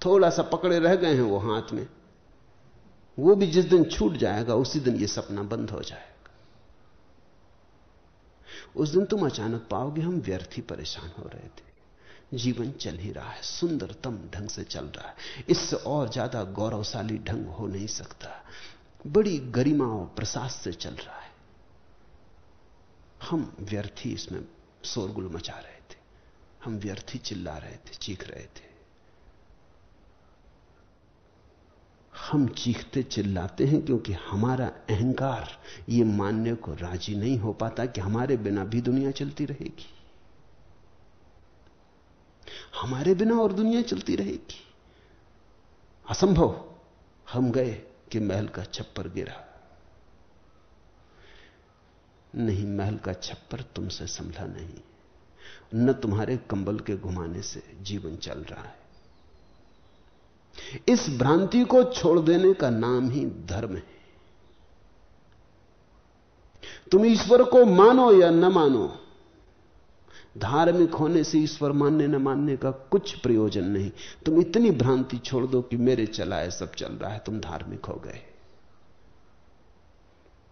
Speaker 2: थोड़ा सा पकड़े रह गए हैं वो हाथ में, वो भी जिस दिन छूट जाएगा, उसी दिन ये सपना बंद हो जाएगा। उस दिन तुम अचानक पाओगे हम व्यर्थ ही परेशान हो रहे थे। जीवन चल ही रहा है, सुंदरतम ढंग से चल रहा है। इससे और ज़्यादा गौरवशाली ढंग हो नहीं सकता। बड़ी गरिमा और प्रसाद से चल रहा है। हम व्यर्थ इसमें शोरगुल मचा रहे थे। हम व्यर्थ चिल्ला रहे थे, चीख रहे थे। हम चीखते चिल्लाते हैं क्योंकि हमारा अहंकार ये मानने को राज़ी नहीं हो पाता कि हमारे बिना भी दुनिया चलती रहेगी। हमारे बिना और दुनिया चलती रहेगी। असंभव। हम गए कि महल का छप्पर गिरा। नहीं, महल का छप्पर तुमसे संभला नहीं। न तुम्हारे कंबल के घुमाने से जीवन चल रहा है। इस भ्रांति को छोड़ देने का नाम ही धर्म है। तुम ईश्वर को मानो या न मानो, धार्मिक होने से ईश्वर मानने न मानने का कुछ प्रयोजन नहीं। तुम इतनी भ्रांति छोड़ दो कि मेरे चला है सब चल रहा है, तुम धार्मिक हो गए।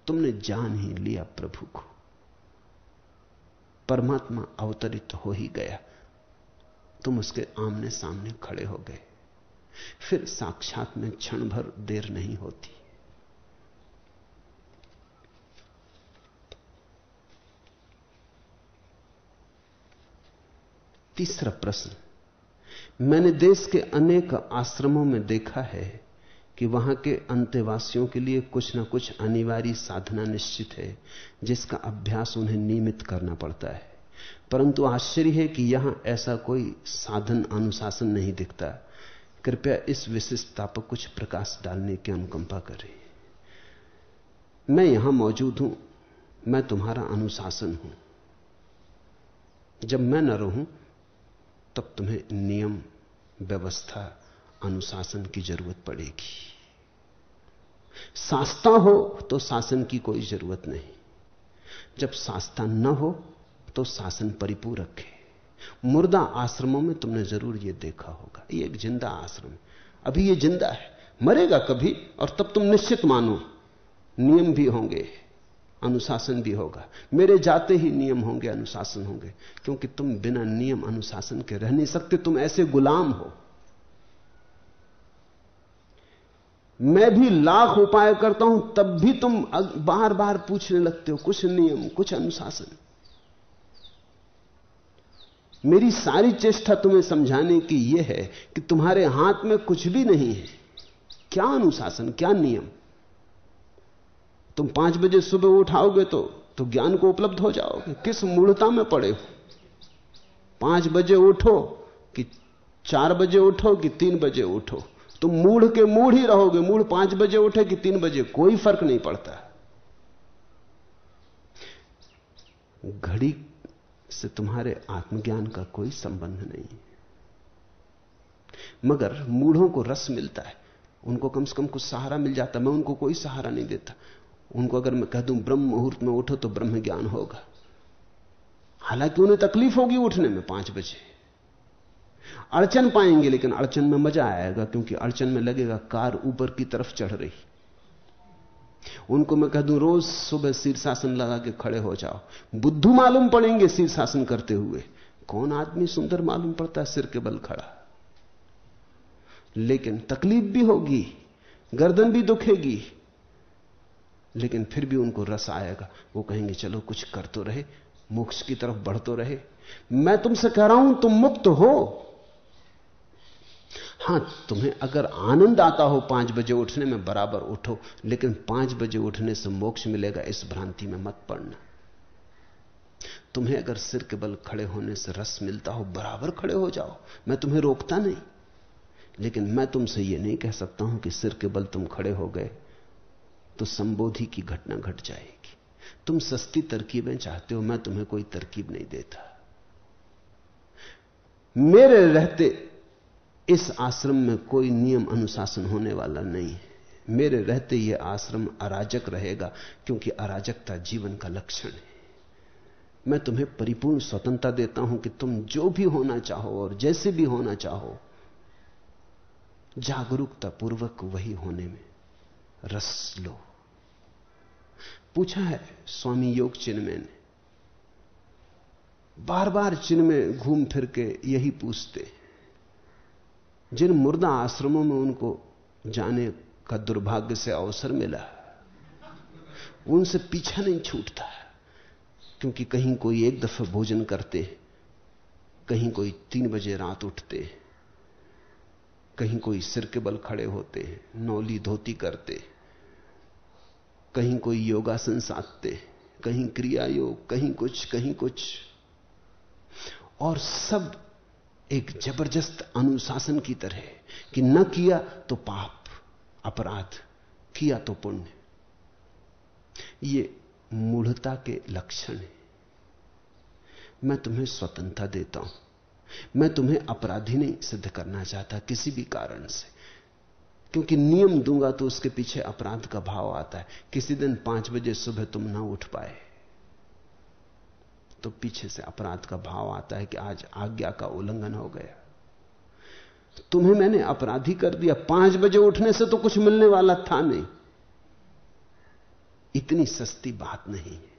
Speaker 2: तुमने जान ही लिया प्रभु को। परमात्मा अवतरित हो ही गया। तुम उसके आमने सामने खड़े हो गए। फिर साक्षात में क्षण भर देर नहीं होती। तीसरा प्रश्न, मैंने देश के अनेक आश्रमों में देखा है कि वहाँ के अंत्यवासियों के लिए कुछ ना कुछ अनिवार्य साधना निश्चित है, जिसका अभ्यास उन्हें नियमित करना पड़ता है। परंतु आश्चर्य है कि यहाँ ऐसा कोई साधन अनुशासन नहीं दिखता। कृपया इस विशिष्टता पर कुछ प्रकाश डालने की अनुकंपा करें। मैं यहाँ मौजूद हूँ, मैं तुम्हारा अनुशासन हूँ। जब मैं न रहूँ, तब तुम्हें नियम, व्यवस्था, अनुशासन की ज़रूरत पड़ेगी। सास्ता हो तो शासन की कोई ज़रूरत नहीं। जब शास्ता न हो तो शासन परिपूरक है। मुर्दा आश्रमों में तुमने ज़रूर यह देखा होगा। ये एक ज़िंदा आश्रम अभी ये ज़िंदा है। मरेगा कभी और तब तुम निश्चित मानो। नियम भी होंगे, अनुशासन भी होगा। मेरे जाते ही नियम होंगे, अनुशासन होंगे। क्योंकि तुम बिना नियम अनुशासन के रह नहीं सकते, तुम ऐसे गुलाम हो। मैं भी लाख उपाय करता हूँ, तब भी तुम बार बार पूछने लगते हो, कुछ नियम, कुछ अनुशासन। मेरी सारी चेष्टा तुम्हें समझाने की यह है कि तुम्हारे हाथ में कुछ भी नहीं है। क्या अनुशासन, क्या नियम? तुम पाँच बजे सुबह उठाओगे तो तो ज्ञान को उपलब्ध हो जाओगे। किस मूढ़ता में पड़े हो? पाँच बजे उठो कि चार बजे उठो कि तीन बजे उठो? तुम मूढ़ के मूढ़ ही रहोगे। मूढ़ पाँच बजे उठे कि तीन बजे। कोई फ़र्क नहीं पड़ता। घड़ी से तुम्हारे आत्मज्ञान का कोई संबंध नहीं। मगर मूढ़ों को रस मिलता है। उनको कम से कम कुछ सहारा मिल जाता। मैं उनको कोई सहारा नहीं देता। उनको अगर मैं कह दूँ, ब्रह्म मुहूर्त में उठो तो ब्रह्म ज्ञान होगा। हालाँकि उन्हें तकलीफ़ होगी उठने में पाँच बजे। अड़चन पाएँगे, लेकिन अड़चन में मज़ा आएगा, क्योंकि अड़चन में लगेगा, कार ऊपर की तरफ़ चढ़ रही। उनको मैं कह दूँ, रोज सुबह शीर्षासन लगा के खड़े हो जाओ। बुद्धू मालूम पड़ेंगे शीर्षासन करते हुए। कौन आदमी सुंदर मालूम पड़ता है, सिर के बल खड़ा? लेकिन तकलीफ़ भी होगी, गर्दन भी दुखेगी, लेकिन फिर भी उनको रस आएगा। वो कहेंगे, चलो, कुछ कर तो रहे, मोक्ष की तरफ़ बढ़ तो रहे। मैं तुमसे कह रहा हूँ, तुम मुक्त हो। हाँ, तुम्हें अगर आनंद आता हो पाँच बजे उठने में, बराबर उठो, लेकिन पाँच बजे उठने से मोक्ष मिलेगा, इस भ्रांति में मत पड़ना। तुम्हें अगर सिर के बल खड़े होने से रस मिलता हो, बराबर खड़े हो जाओ। मैं तुम्हें रोकता नहीं। लेकिन मैं तुमसे यह नहीं कह सकता हूँ कि सिर के बल तुम खड़े हो गए तो संबोधि की घटना घट जाएगी। तुम सस्ती तरकीबें चाहते हो, मैं तुम्हें कोई तरकीब नहीं देता। मेरे रहते इस आश्रम में कोई नियम अनुशासन होने वाला नहीं है। मेरे रहते यह आश्रम अराजक रहेगा, क्योंकि अराजकता जीवन का लक्षण है। मैं तुम्हें परिपूर्ण स्वतंत्रता देता हूँ कि तुम जो भी होना चाहो और जैसे भी होना चाहो जागरूकता पूर्वक वही होने में रस लो। पूछा है स्वामी योग चिन्मय ने बार बार चिन्मय घूम फिर के यही पूछते जिन मुर्दा आश्रमों में उनको जाने का दुर्भाग्य से अवसर मिला उनसे पीछा नहीं छूटता क्योंकि कहीं कोई एक दफे भोजन करते कहीं कोई तीन बजे रात उठते कहीं कोई सिर के बल खड़े होते नौली धोती करते कहीं कोई योगासन साधते कहीं क्रिया योग कहीं कुछ कहीं कुछ। और सब एक ज़बरदस्त अनुशासन की तरह कि न किया तो पाप, अपराध, किया तो पुण्य। ये मूढ़ता के लक्षण है। मैं तुम्हें स्वतंत्रता देता हूँ। मैं तुम्हें अपराधी नहीं सिद्ध करना चाहता किसी भी कारण से। क्योंकि नियम दूँगा तो उसके पीछे अपराध का भाव आता है। किसी दिन पाँच बजे सुबह तुम ना उठ पाए। तो पीछे से अपराध का भाव आता है कि आज आज्ञा का उल्लंघन हो गया। तुम्हें मैंने अपराधी कर दिया। पाँच बजे उठने से तो कुछ मिलने वाला था नहीं। इतनी सस्ती बात नहीं है।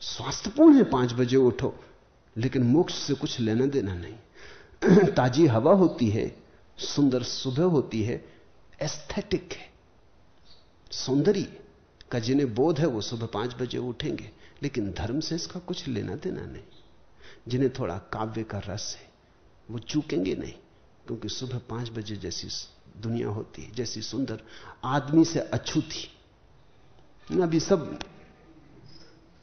Speaker 2: स्वास्थ्यपूर्ण है, पाँच बजे उठो, लेकिन मोक्ष से कुछ लेना देना नहीं। ताजी हवा होती है, सुंदर सुबह होती है एस्थेटिक है, सौंदर्य। का जिन्हें बोध है वो सुबह पाँच बजे उठेंगे। लेकिन धर्म से इसका कुछ लेना देना नहीं। जिन्हें थोड़ा काव्य का रस है, वो चूकेंगे नहीं। क्योंकि सुबह पाँच बजे जैसी दुनिया होती है, जैसी सुंदर आदमी से अछूती। अभी सब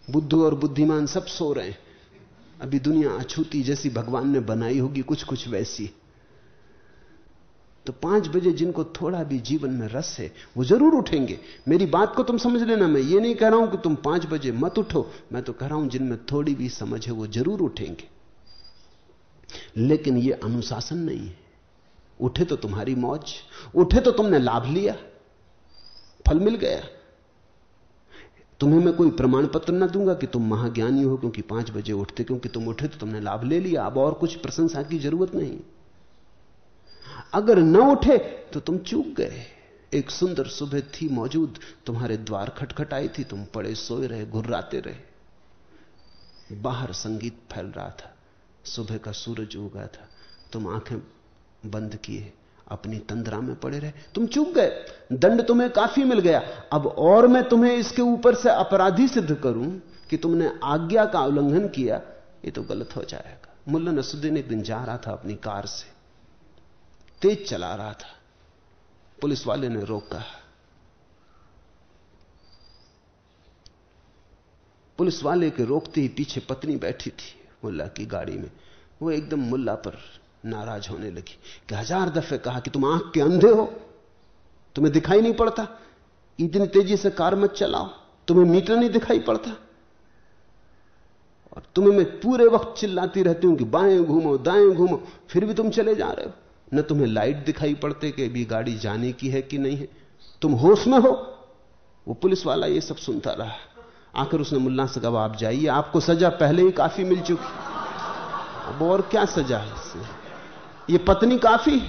Speaker 2: बुद्धू और बुद्धिमान सब सो रहे हैं। अभी दुनिया अछूती जैसी भगवान ने बनाई होगी कुछ कुछ वैसी। तो पाँच बजे जिनको थोड़ा भी जीवन में रस है, वो ज़रूर उठेंगे। मेरी बात को तुम समझ लेना, मैं ये नहीं कह रहा हूँ कि तुम पाँच बजे मत उठो। मैं तो कह रहा हूँ जिनमें थोड़ी भी समझ है, वो ज़रूर उठेंगे। लेकिन ये अनुशासन नहीं है। उठे तो तुम्हारी मौज, उठे तो तुमने लाभ लिया, फल मिल गया। तुम्हें मैं कोई प्रमाण पत्र ना दूँगा कि तुम महाज्ञानी हो क्योंकि पाँच बजे उठते, क्योंकि तुम उठे तो तुमने लाभ ले लिया। अब और कुछ प्रशंसा की ज़रूरत नहीं। अगर न उठे तो तुम चूक गए। एक सुंदर सुबह थी मौजूद। तुम्हारे द्वार खटखटाई थी। तुम पड़े सोए रहे घुर्राते रहे। बाहर संगीत फैल रहा था। सुबह का सूरज उगा था। तुम आँखें बंद किए, अपनी तंद्रा में पड़े रहे। तुम चूक गए। दंड तुम्हें काफ़ी मिल गया। अब और मैं तुम्हें इसके ऊपर से अपराधी सिद्ध करूँ कि तुमने आज्ञा का उल्लंघन किया, ये तो गलत हो जाएगा। मुल्ला नसुद्दीन एक दिन जा रहा था अपनी कार से। तेज चला रहा था। पुलिस वाले ने रोका पुलिस वाले के रोकते ही पीछे पत्नी बैठी थी मुल्ला की गाड़ी में। वो एकदम मुल्ला पर नाराज़ होने लगी। कि हज़ार दफे कहा कि तुम आँख के अंधे हो। तुम्हें दिखाई नहीं पड़ता। इतनी तेज़ी से कार मत चलाओ। तुम्हें मीटर नहीं दिखाई पड़ता। और तुम्हें मैं पूरे वक्त चिल्लाती रहती हूँ कि बाएँ घूमो, दाएँ घूमो, फिर भी तुम चले जा रहे हो। न तुम्हें लाइट दिखाई पड़ते कि अभी गाड़ी जाने की है कि नहीं है? तुम होश में हो? वो पुलिस वाला ये सब सुनता रहा। आखिर उसने मुल्ला से कहा, आप जाइए, आपको सजा पहले ही काफ़ी मिल चुकी अब और क्या सजा है इससे ये पत्नी काफ़ी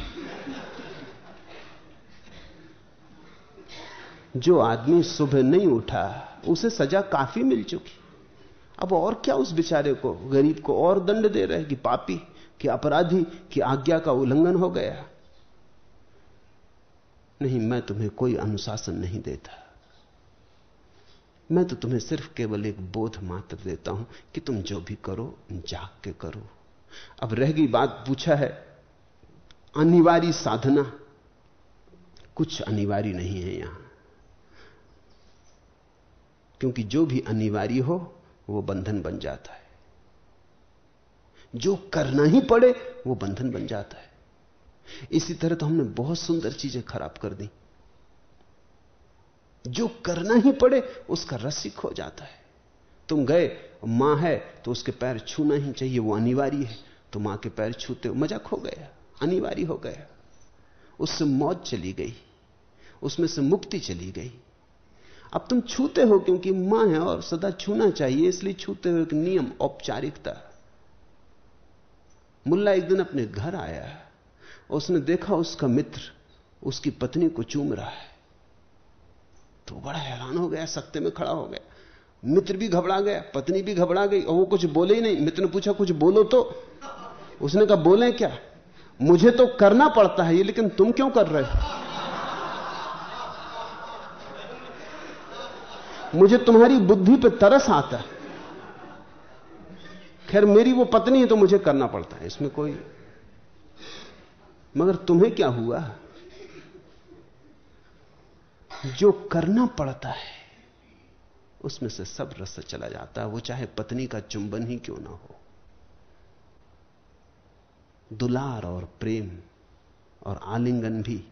Speaker 2: जो आदमी सुबह नहीं उठा, उसे सजा काफ़ी मिल चुकी। अब और क्या उस बेचारे को, गरीब को और दंड दे रहे कि पापी? कि अपराधी की आज्ञा का उल्लंघन हो गया। नहीं, मैं तुम्हें कोई अनुशासन नहीं देता। मैं तो तुम्हें सिर्फ़ केवल एक बोध मात्र देता हूँ कि तुम जो भी करो, जाग के करो। अब रह गई बात पूछा है, अनिवार्य साधना। कुछ अनिवार्य नहीं है यहाँ। क्योंकि जो भी अनिवार्य हो, वो बंधन बन जाता है। जो करना ही पड़े, वो बंधन बन जाता है। इसी तरह तो हमने बहुत सुंदर चीज़ें खराब कर दी। जो करना ही पड़े, उसका रसिक हो जाता है। तुम गए, माँ है तो उसके पैर छूना ही चाहिए, वो अनिवार्य है। तो माँ के पैर छूते हो मज़ा खो गया, अनिवार्य हो गया। उससे मौत चली गई, उसमें से मुक्ति चली गई। अब तुम छूते हो क्योंकि माँ है और सदा छूना चाहिए, इसलिए छूते हो एक नियम, औपचारिकता। मुल्ला एक दिन अपने घर आया उसने देखा उसका मित्र उसकी पत्नी को चूम रहा है। तो बड़ा हैरान हो गया सत्ते में खड़ा हो गया। मित्र भी घबरा गया, पत्नी भी घबरा गई और वो कुछ बोले ही नहीं। मित्र ने पूछा, कुछ बोलो तो? उसने कहा, बोले क्या? मुझे तो करना पड़ता है ये, लेकिन तुम क्यों कर रहे हो? मुझे तुम्हारी बुद्धि पे तरस आता है। खैर मेरी वो पत्नी है तो मुझे करना पड़ता है, इसमें कोई मगर तुम्हें क्या हुआ? जो करना पड़ता है, उसमें से सब रस चला जाता है, वो चाहे पत्नी का चुंबन ही क्यों ना हो। दुलार और प्रेम और आलिंगन भी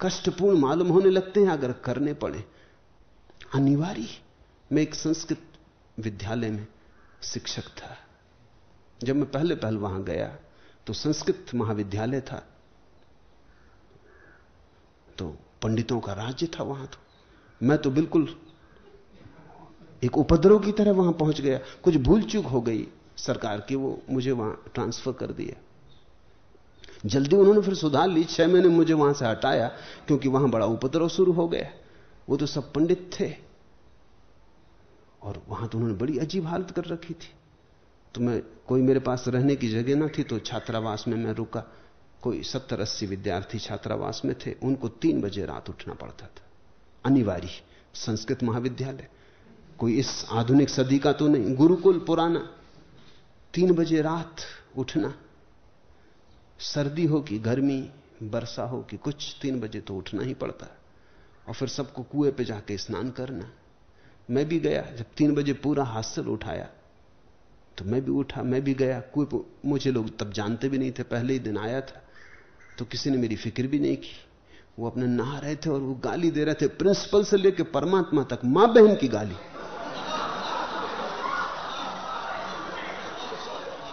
Speaker 2: कष्टपूर्ण मालूम होने लगते हैं अगर करने पड़े। अनिवार्य मैं एक संस्कृत विद्यालय में शिक्षक था। जब मैं पहले पहल वहाँ गया तो संस्कृत महाविद्यालय था। तो पंडितों का राज्य था वहाँ तो। मैं तो बिल्कुल एक उपद्रव की तरह वहाँ पहुँच गया। कुछ भूल चूक हो गई सरकार की, वो मुझे वहाँ ट्रांसफ़र कर दिया। जल्दी उन्होंने फिर सुधार ली, छह महीने मुझे वहाँ से हटाया, क्योंकि वहाँ बड़ा उपद्रव शुरू हो गया। वो तो सब पंडित थे। और वहाँ तो उन्होंने बड़ी अजीब हालत कर रखी थी। तो मैं, कोई मेरे पास रहने की जगह ना थी तो छात्रावास में मैं रुका। कोई सत्तर अस्सी विद्यार्थी छात्रावास में थे, उनको तीन बजे रात उठना पड़ता था। अनिवार्य, संस्कृत महाविद्यालय। कोई इस आधुनिक सदी का तो नहीं, गुरुकुल पुराना। तीन बजे रात उठना। सर्दी हो कि गर्मी वर्षा हो कि कुछ तीन बजे तो उठना ही पड़ता। और फिर सबको कुएँ पे जाके स्नान करना। मैं भी गया। जब तीन बजे पूरा हासिल उठाया तो मैं भी उठा, मैं भी गया। कोई मुझे लोग तब जानते भी नहीं थे, पहले ही दिन आया था। तो किसी ने मेरी फ़िक्र भी नहीं की। वो अपने नहा रहे थे और वो गाली दे रहे थे, प्रिंसिपल से लेकर परमात्मा तक, माँ बहन की गाली।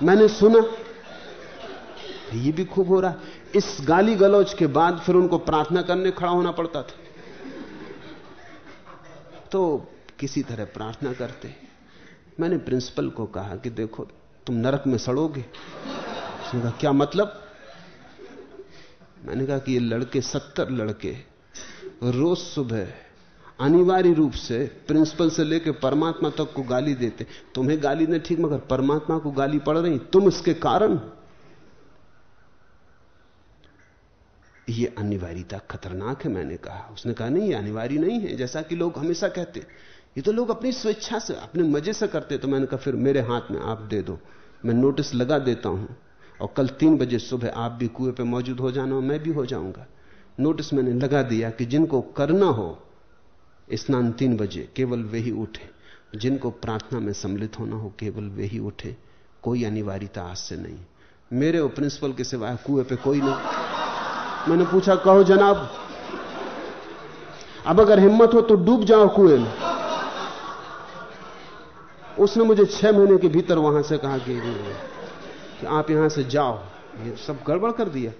Speaker 2: मैंने सुना, ये भी खूब हो रहा। इस गाली गलौज के बाद फिर उनको प्रार्थना करने खड़ा होना पड़ता था। तो किसी तरह प्रार्थना करते मैंने प्रिंसिपल को कहा कि देखो, तुम नरक में सड़ोगे। उसने कहा, क्या मतलब? मैंने कहा कि ये लड़के सत्तर लड़के रोज सुबह अनिवार्य रूप से प्रिंसिपल से लेकर परमात्मा तक को गाली देते तुम्हें गाली नहीं ठीक, मगर परमात्मा को गाली पड़ रही। तुम इसके कारण। ये अनिवार्यता खतरनाक है, मैंने कहा। उसने कहा, नहीं, ये अनिवार्य नहीं है। जैसा कि लोग हमेशा कहते ये तो लोग अपनी स्वेच्छा से, अपने मज़े से करते तो मैंने कहा, फिर मेरे हाथ में आप दे दो। मैं नोटिस लगा देता हूँ। और कल तीन बजे सुबह आप भी कुएँ पे मौजूद हो जाना मैं भी हो जाऊँगा। नोटिस मैंने लगा दिया कि जिनको करना हो, स्नान तीन बजे, केवल वे ही उठे। जिनको प्रार्थना में सम्मिलित होना हो, केवल वे ही उठे। कोई अनिवार्यता आज से नहीं। मेरे और प्रिंसिपल के सिवाय कुएँ पे कोई नहीं। मैंने पूछा, कहो जनाब, अब अगर हिम्मत हो तो डूब जाओ कुएँ में। उसने मुझे छह महीने के भीतर वहाँ से कहा कि, आप यहाँ से जाओ। ये सब गड़बड़ कर दिया।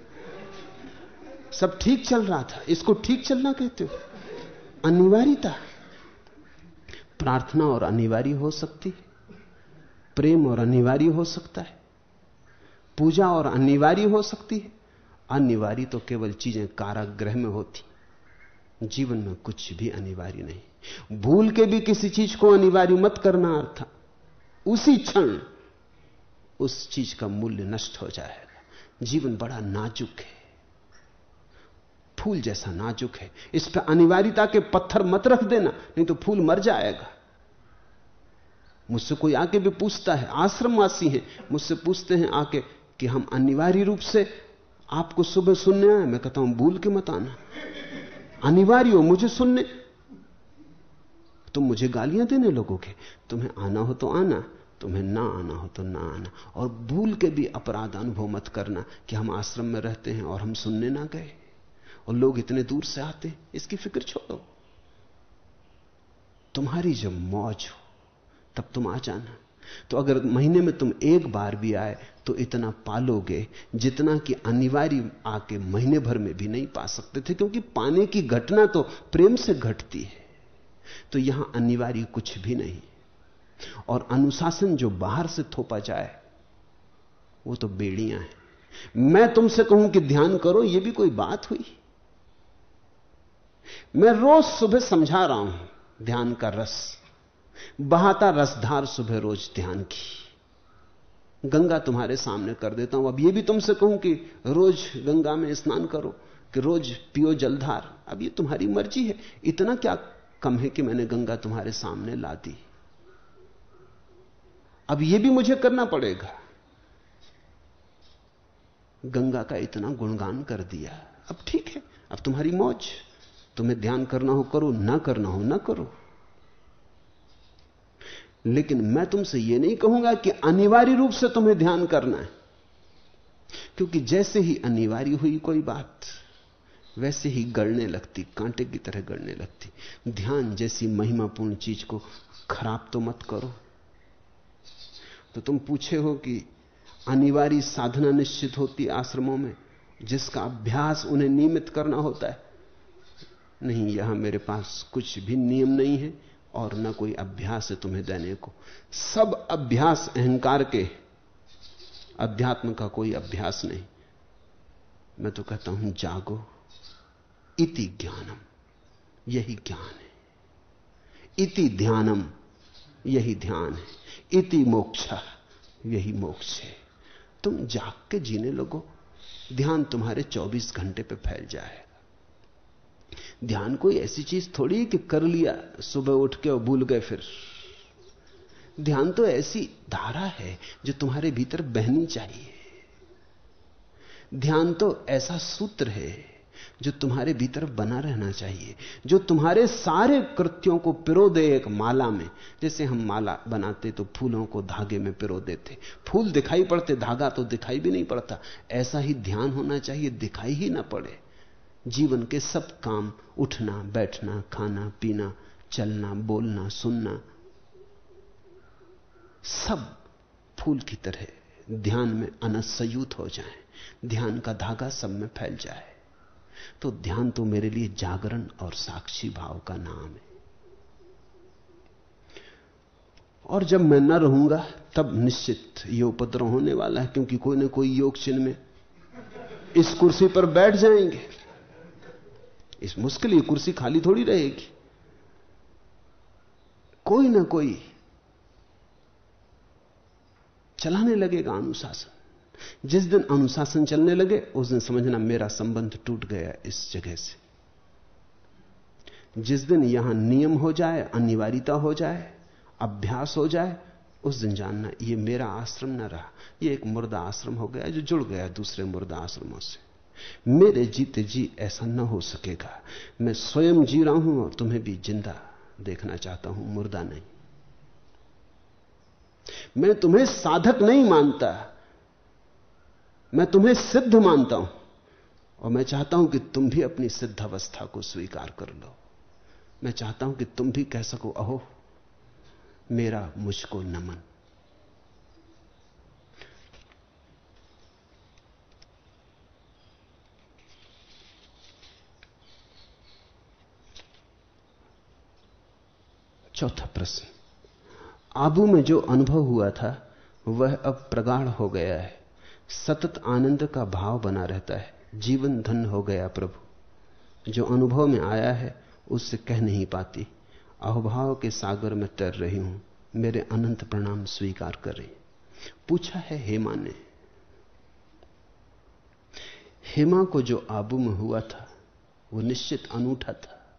Speaker 2: सब ठीक चल रहा था। इसको ठीक चलना कहते हो? अनिवार्यता। प्रार्थना और अनिवार्य हो सकती प्रेम और अनिवार्य हो सकता है। पूजा और अनिवार्य हो सकती है। अनिवार्य तो केवल चीज़ें कारागृह में होती। जीवन में कुछ भी अनिवार्य नहीं। भूल के भी किसी चीज़ को अनिवार्य मत करना, अर्थ। उसी क्षण उस चीज़ का मूल्य नष्ट हो जाएगा। जीवन बड़ा नाजुक है। फूल जैसा नाजुक है। इस पर अनिवार्यता के पत्थर मत रख देना, नहीं तो फूल मर जाएगा। मुझसे कोई आके भी पूछता है, आश्रमवासी है, मुझसे पूछते हैं आके कि हम अनिवार्य रूप से आपको सुबह सुनने आए। मैं कहता हूँ, भूल के मत आना। अनिवार्य हो मुझे सुनने तुम मुझे गालियाँ देने लोगोगे। तुम्हें आना हो तो आना, तुम्हें ना आना हो तो ना आना। और भूल के भी अपराध अनुभव मत करना कि हम आश्रम में रहते हैं और हम सुनने ना गए। और लोग इतने दूर से आते इसकी फ़िक्र छोड़ो। तुम्हारी जब मौज हो, तब तुम आ जाना। तो अगर महीने में तुम एक बार भी आए तो इतना पालोगे जितना कि अनिवार्य आके महीने भर में भी नहीं पा सकते थे, क्योंकि पाने की घटना तो प्रेम से घटती है। तो यहाँ अनिवार्य कुछ भी नहीं। और अनुशासन जो बाहर से थोपा जाए, वो तो बेड़ियाँ हैं। मैं तुमसे कहूँ कि ध्यान करो यह भी कोई बात हुई। मैं रोज सुबह समझा रहा हूँ, ध्यान का रस। बहाता रसधार सुबह रोज ध्यान की। गंगा तुम्हारे सामने कर देता हूँ। अब यह भी तुमसे कहूँ कि रोज गंगा में स्नान करो, कि रोज पियो जलधार। अब ये तुम्हारी मर्ज़ी है। इतना क्या कम है कि मैंने गंगा तुम्हारे सामने ला दी। अब यह भी मुझे करना पड़ेगा। गंगा का इतना गुणगान कर दिया। अब ठीक है, अब तुम्हारी मौज। तुम्हें ध्यान करना हो करो, ना करना हो, ना करो। लेकिन मैं तुमसे यह नहीं कहूँगा कि अनिवार्य रूप से तुम्हें ध्यान करना है। क्योंकि जैसे ही अनिवार्य हुई कोई बात वैसे ही गड़ने लगती, कांटे की तरह गड़ने लगती। ध्यान जैसी महिमापूर्ण चीज़ को खराब तो मत करो। तो तुम पूछे हो कि अनिवार्य साधना निश्चित होती आश्रमों में, जिसका अभ्यास उन्हें नियमित करना होता है? नहीं, यहाँ मेरे पास कुछ भी नियम नहीं है, और न कोई अभ्यास है तुम्हें देने को। सब अभ्यास अहंकार के अध्यात्म का कोई अभ्यास नहीं। मैं तो कहता हूँ, जागो। इति ज्ञानम, यही ज्ञान है। इति ध्यानम, यही ध्यान है। इति मोक्षा, यही मोक्ष है। तुम जाग के जीने लगो। ध्यान तुम्हारे 24 घंटे पे फैल जाएगा। ध्यान कोई ऐसी चीज़ थोड़ी कि कर लिया, सुबह उठ के और भूल गए फिर। ध्यान तो ऐसी धारा है जो तुम्हारे भीतर बहनी चाहिए। ध्यान तो ऐसा सूत्र है जो तुम्हारे भीतर बना रहना चाहिए, जो तुम्हारे सारे कृत्यों को पिरो दे एक माला में। जैसे हम माला बनाते तो फूलों को धागे में पिरो देते। फूल दिखाई पड़ते, धागा तो दिखाई भी नहीं पड़ता। ऐसा ही ध्यान होना चाहिए, दिखाई ही ना पड़े। जीवन के सब काम उठना, बैठना, खाना, पीना, चलना, बोलना, सुनना, सब फूल की तरह ध्यान में अनसयूत हो जाए। ध्यान का धागा सब में फैल जाए। तो ध्यान तो मेरे लिए जागरण और साक्षी भाव का नाम है। और जब मैं न रहूँगा, तब निश्चित ये उपद्रव होने वाला है, क्योंकि कोई ना कोई योग चिन्ह में इस कुर्सी पर बैठ जाएँगे। इस मुश्किल ये कुर्सी खाली थोड़ी रहेगी। कोई ना कोई चलाने लगेगा अनुशासन। जिस दिन अनुशासन चलने लगे, उस दिन समझना मेरा संबंध टूट गया इस जगह से। जिस दिन यहाँ नियम हो जाए, अनिवार्यता हो जाए, अभ्यास हो जाए, उस दिन जानना ये मेरा आश्रम न रहा। ये एक मुर्दा आश्रम हो गया जो जुड़ गया दूसरे मुर्दा आश्रमों से। मेरे जीते जी ऐसा न हो सकेगा। मैं स्वयं जी रहा हूँ और तुम्हें भी ज़िंदा देखना चाहता हूँ, मुर्दा नहीं। मैं तुम्हें साधक नहीं मानता। मैं तुम्हें सिद्ध मानता हूँ। और मैं चाहता हूँ कि तुम भी अपनी सिद्ध अवस्था को स्वीकार कर लो। मैं चाहता हूँ कि तुम भी कह सको, अहो, मेरा मुझको नमन। चौथा प्रश्न। आबू में जो अनुभव हुआ था, वह अब प्रगाढ़ हो गया है। सतत आनंद का भाव बना रहता है। जीवन धन हो गया प्रभु। जो अनुभव में आया है, उससे कह नहीं पाती। अहोभाव के सागर में तैर रही हूँ। मेरे अनंत प्रणाम स्वीकार कर। रही पूछा है हेमा ने। हेमा को जो आबू में हुआ था, वो निश्चित अनूठा था।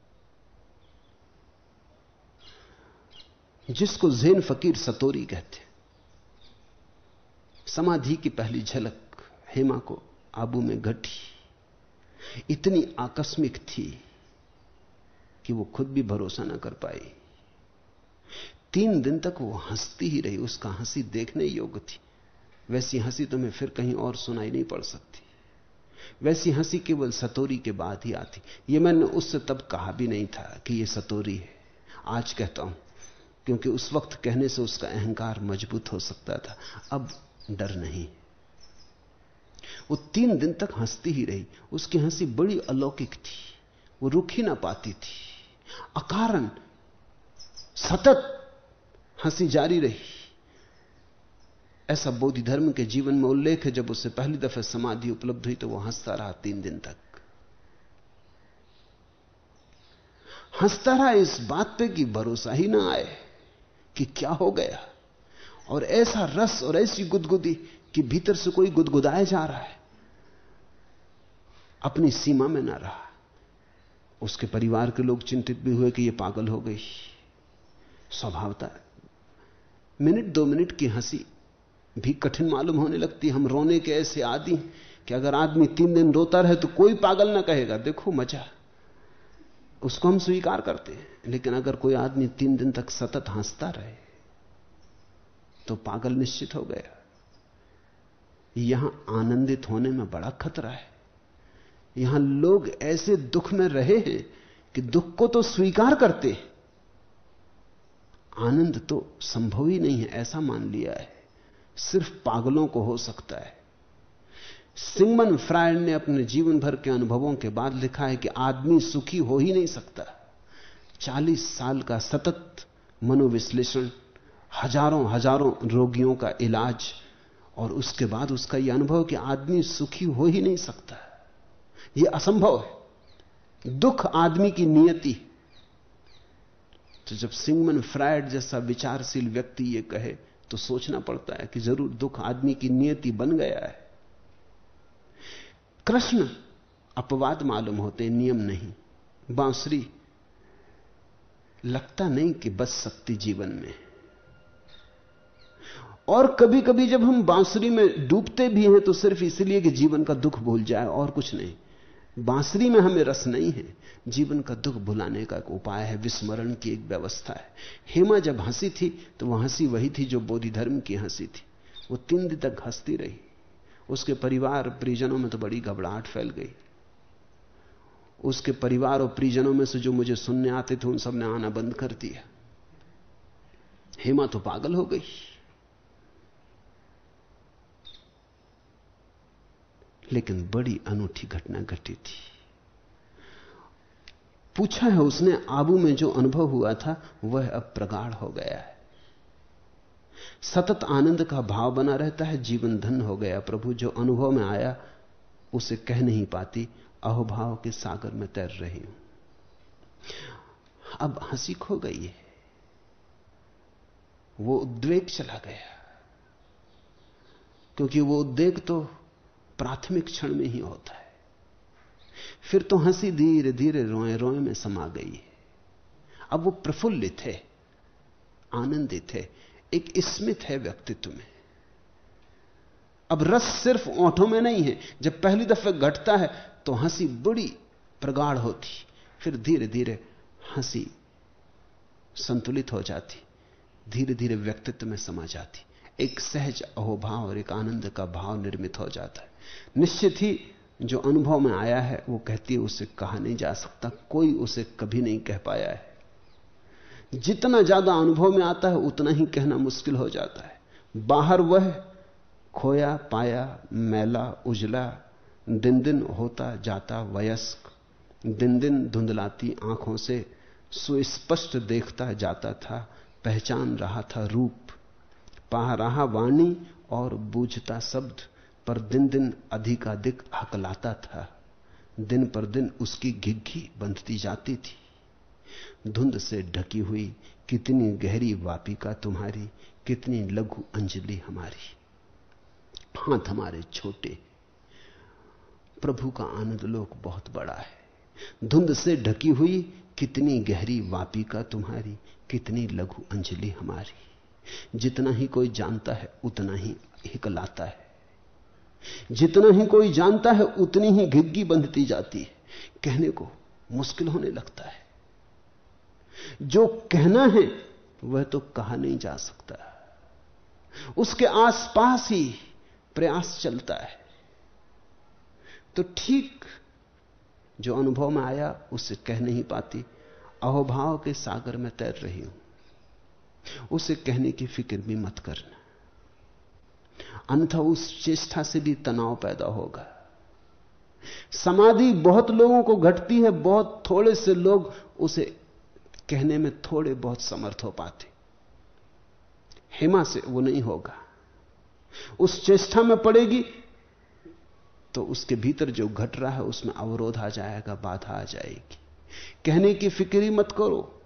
Speaker 2: जिसको जैन फकीर सतोरी कहते समाधि की पहली झलक हेमा को आबू में घटी। इतनी आकस्मिक थी कि वो खुद भी भरोसा ना कर पाई। तीन दिन तक वो हंसती ही रही, उसका हँसी देखने योग्य थी। वैसी हँसी तुम्हें फिर कहीं और सुनाई नहीं पड़ सकती। वैसी हँसी केवल सतोरी के बाद ही आती। ये मैंने उससे तब कहा भी नहीं था कि ये सतोरी है। आज कहता हूँ, क्योंकि उस वक्त कहने से उसका अहंकार मज़बूत हो सकता था। अब डर नहीं। वो तीन दिन तक हंसती ही रही। उसकी हँसी बड़ी अलौकिक थी। वो रुक ही ना पाती थी। अकारण सतत हँसी जारी रही। ऐसा बोधि धर्म के जीवन में उल्लेख है, जब उससे पहली दफे समाधि उपलब्ध हुई तो वो हंसता रहा तीन दिन तक। हंसता रहा इस बात पे कि भरोसा ही ना आए कि क्या हो गया। और ऐसा रस और ऐसी गुदगुदी कि भीतर से कोई गुदगुदाया जा रहा है। अपनी सीमा में ना रहा। उसके परिवार के लोग चिंतित भी हुए कि यह पागल हो गई। स्वभावता मिनट दो मिनट की हँसी भी कठिन मालूम होने लगती। हम रोने के ऐसे आदि कि अगर आदमी तीन दिन रोता रहे तो कोई पागल ना कहेगा, देखो मज़ा। उसको हम स्वीकार करते हैं। लेकिन अगर कोई आदमी तीन दिन तक सतत हंसता रहे तो पागल निश्चित हो गया। यहाँ आनंदित होने में बड़ा खतरा है। यहाँ लोग ऐसे दुख में रहे हैं कि दुख को तो स्वीकार करते हैं। आनंद तो संभव ही नहीं है, ऐसा मान लिया है। सिर्फ़ पागलों को हो सकता है। सिंगमन फ्रायड ने अपने जीवन भर के अनुभवों के बाद लिखा है कि आदमी सुखी हो ही नहीं सकता। चालीस साल का सतत मनोविश्लेषण हज़ारों हज़ारों रोगियों का इलाज और उसके बाद उसका यह अनुभव कि आदमी सुखी हो ही नहीं सकता। यह असंभव है। दुख आदमी की नियति। तो जब सिंगमन फ्रायड जैसा विचारशील व्यक्ति यह कहे तो सोचना पड़ता है कि ज़रूर दुख आदमी की नियति बन गया है। कृष्ण अपवाद मालूम होते, नियम नहीं। बांसुरी, लगता नहीं कि बच सकती जीवन में। और कभी कभी जब हम बांसुरी में डूबते भी हैं तो सिर्फ़ इसलिए कि जीवन का दुख भूल जाए और कुछ नहीं। बांसुरी में हमें रस नहीं है। जीवन का दुख भुलाने का एक उपाय है, विस्मरण की एक व्यवस्था है। हेमा जब हँसी थी तो वह हँसी वही थी जो बोधि धर्म की हँसी थी। वो तीन दिन तक हंसती रही। उसके परिवार परिजनों में तो बड़ी घबराहट फैल गई। उसके परिवार और परिजनों में से जो मुझे सुनने आते थे, उन सबने आना बंद कर दिया। हेमा तो पागल हो गई। लेकिन बड़ी अनूठी घटना घटी थी। पूछा है उसने, आबू में जो अनुभव हुआ था, वह अब प्रगाढ़ हो गया है। सतत आनंद का भाव बना रहता है, जीवन धन हो गया। प्रभु जो अनुभव में आया, उसे कह नहीं पाती अहोभाव के सागर में तैर रही हूँ। अब हँसी खो गई है। वो उद्वेग चला गया। क्योंकि वो उद्वेग तो प्राथमिक क्षण में ही होता है। फिर तो हँसी धीरे धीरे रोए रोए में समा गई है। अब वो प्रफुल्लित है, आनंदित है, एक स्मित है व्यक्तित्व में। अब रस सिर्फ़ ओंठों में नहीं है, जब पहली दफे घटता है तो हँसी बड़ी प्रगाढ़ होती, फिर धीरे धीरे हँसी संतुलित हो जाती, धीरे धीरे व्यक्तित्व में समा जाती, एक सहज अहोभाव और एक आनंद का भाव निर्मित हो जाता है। निश्चित ही जो अनुभव में आया है, वो कहती है, उसे कहा नहीं जा सकता। कोई उसे कभी नहीं कह पाया है। जितना ज़्यादा अनुभव में आता है, उतना ही कहना मुश्किल हो जाता है। बाहर वह खोया, पाया, मैला, उजला दिन दिन होता जाता वयस्क दिन दिन धुंधलाती आँखों से सुस्पष्ट देखता जाता था, पहचान रहा था रूप। पा रहा वाणी और बूझता शब्द पर दिन दिन अधिकाधिक हकलाता था। दिन पर दिन उसकी घिघी बंधती जाती थी। धुंध से ढकी हुई कितनी गहरी वापिका तुम्हारी, कितनी लघु अंजलि हमारी। हाथ हमारे छोटे। प्रभु का आनंद लोक बहुत बड़ा है। धुंध से ढकी हुई कितनी गहरी वापिका तुम्हारी, कितनी लघु अंजलि हमारी। जितना ही कोई जानता है, उतना ही हिकलाता है। जितना ही कोई जानता है, उतनी ही घिग्गी बंधती जाती है। कहने को मुश्किल होने लगता है। जो कहना है, वह तो कहा नहीं जा सकता। उसके आसपास ही प्रयास चलता है। तो ठीक जो अनुभव में आया, उसे कह नहीं पाती। अहोभाव के सागर में तैर रही हूँ। उसे कहने की फ़िक्र भी मत करना। अन्यथा उस चेष्टा से भी तनाव पैदा होगा। समाधि बहुत लोगों को घटती है, बहुत थोड़े से लोग उसे कहने में थोड़े बहुत समर्थ हो पाते। हेमा से वो नहीं होगा। उस चेष्टा में पड़ेगी तो उसके भीतर जो घट रहा है उसमें अवरोध आ जाएगा, बाधा आ जाएगी। कहने की फिक्री मत करो।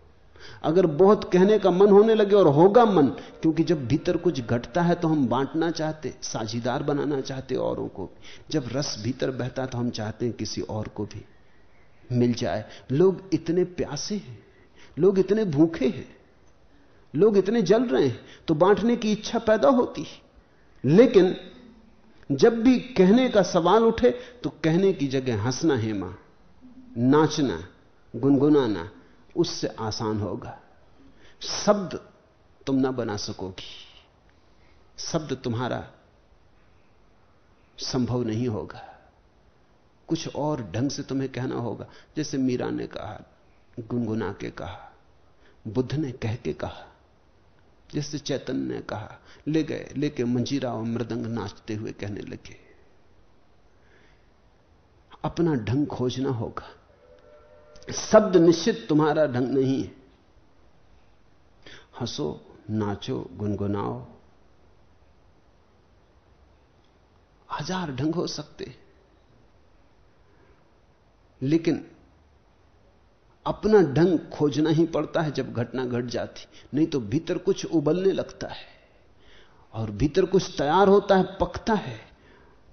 Speaker 2: अगर बहुत कहने का मन होने लगे और होगा मन, क्योंकि जब भीतर कुछ घटता है तो हम बांटना चाहते, साझीदार बनाना चाहते औरों को जब रस भीतर बहता तो हम चाहते हैं किसी और को भी मिल जाए। लोग इतने प्यासे हैं, लोग इतने भूखे हैं, लोग इतने जल रहे हैं तो बांटने की इच्छा पैदा होती है। लेकिन जब भी कहने का सवाल उठे तो कहने की जगह हंसना हेमा नाचना, गुनगुनाना उससे आसान होगा। शब्द तुम ना बना सकोगी। शब्द तुम्हारा संभव नहीं होगा। कुछ और ढंग से तुम्हें कहना होगा। जैसे मीरा ने कहा, गुनगुना के कहा, बुद्ध ने कह के कहा, जैसे चैतन्य ने कहा, ले गए, लेके मंजीरा और मृदंग नाचते हुए कहने लगे। अपना ढंग खोजना होगा। शब्द निश्चित तुम्हारा ढंग नहीं है। हंसो, नाचो, गुनगुनाओ। हज़ार ढंग हो सकते। लेकिन अपना ढंग खोजना ही पड़ता है जब घटना घट गट जाती। नहीं तो भीतर कुछ उबलने लगता है। और भीतर कुछ तैयार होता है, पकता है।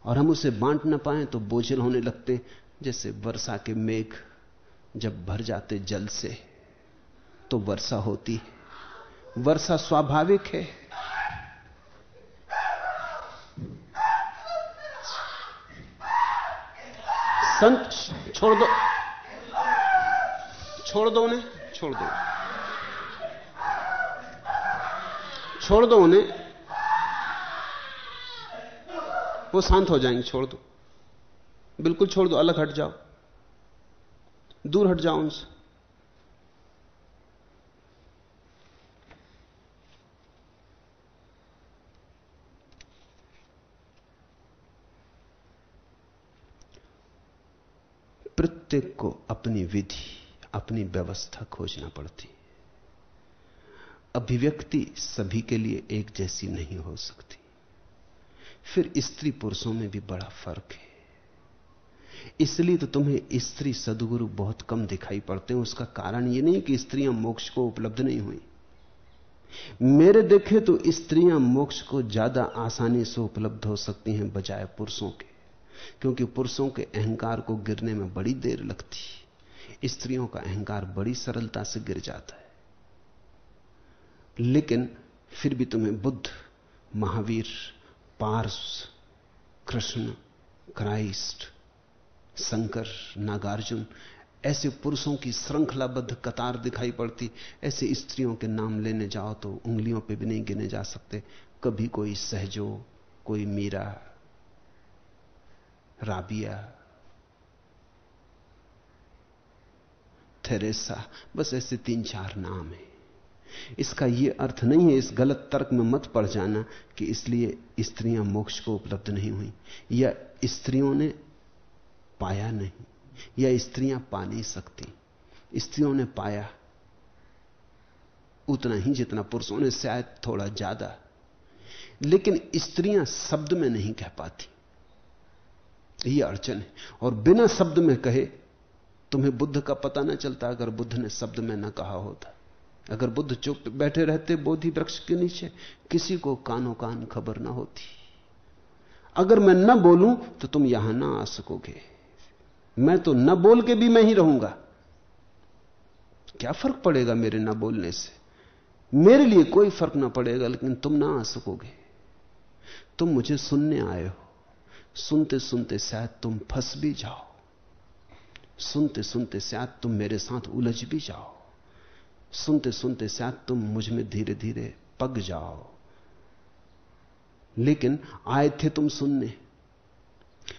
Speaker 2: और हम उसे बांट ना पाए तो बोझल होने लगते जैसे वर्षा के मेघ। जब भर जाते जल से तो वर्षा होती वर्षा स्वाभाविक है। संत, छोड़ दो। छोड़ दो उन्हें, छोड़ दो। छोड़ दो उन्हें। वो शांत हो जाएँगे, छोड़ दो। बिल्कुल छोड़ दो, अलग हट जाओ। दूर हट जाओ उनसे। प्रत्येक को अपनी विधि, अपनी व्यवस्था खोजना पड़ती। अभिव्यक्ति सभी के लिए एक जैसी नहीं हो सकती। फिर स्त्री पुरुषों में भी बड़ा फ़र्क है। इसलिए तो तुम्हें स्त्री सदगुरु बहुत कम दिखाई पड़ते हैं। उसका कारण यह नहीं कि स्त्रियाँ मोक्ष को उपलब्ध नहीं हुई। मेरे देखे तो स्त्रियाँ मोक्ष को ज़्यादा आसानी से उपलब्ध हो सकती हैं बजाय पुरुषों के, क्योंकि पुरुषों के अहंकार को गिरने में बड़ी देर लगती। है स्त्रियों का अहंकार बड़ी सरलता से गिर जाता है। लेकिन फिर भी तुम्हें बुद्ध, महावीर, पार्स, कृष्ण, क्राइस्ट शंकर, नागार्जुन, ऐसे पुरुषों की श्रृंखलाबद्ध कतार दिखाई पड़ती। ऐसे स्त्रियों के नाम लेने जाओ तो उंगलियों पे भी नहीं गिने जा सकते। कभी कोई सहजो, कोई मीरा, राबिया, थेरेसा, बस ऐसे तीन चार नाम हैं। इसका यह अर्थ नहीं है इस गलत तर्क में मत पड़ जाना कि इसलिए स्त्रियाँ मोक्ष को उपलब्ध नहीं हुई। या स्त्रियों ने पाया नहीं, या स्त्रियाँ पा नहीं सकती। स्त्रियों ने पाया उतना ही जितना पुरुषों ने, शायद थोड़ा ज़्यादा। लेकिन स्त्रियाँ शब्द में नहीं कह पाती। यह अड़चन है। और बिना शब्द में कहे, तुम्हें बुद्ध का पता ना चलता, अगर बुद्ध ने शब्द में ना कहा होता। अगर बुद्ध चुप बैठे रहते, बोधि वृक्ष के नीचे, किसी को कानो कान खबर ना होती। अगर मैं न बोलूँ तो तुम यहाँ ना आ सकोगे। मैं तो न बोल के भी मैं ही रहूँगा। क्या फ़र्क पड़ेगा मेरे ना बोलने से? मेरे लिए कोई फ़र्क ना पड़ेगा, लेकिन तुम ना आ सकोगे। तुम मुझे सुनने आए हो। सुनते सुनते शायद तुम फंस भी जाओ। सुनते सुनते शायद तुम मेरे साथ उलझ भी जाओ। सुनते सुनते शायद तुम मुझमें धीरे धीरे पग जाओ। लेकिन आए थे तुम सुनने।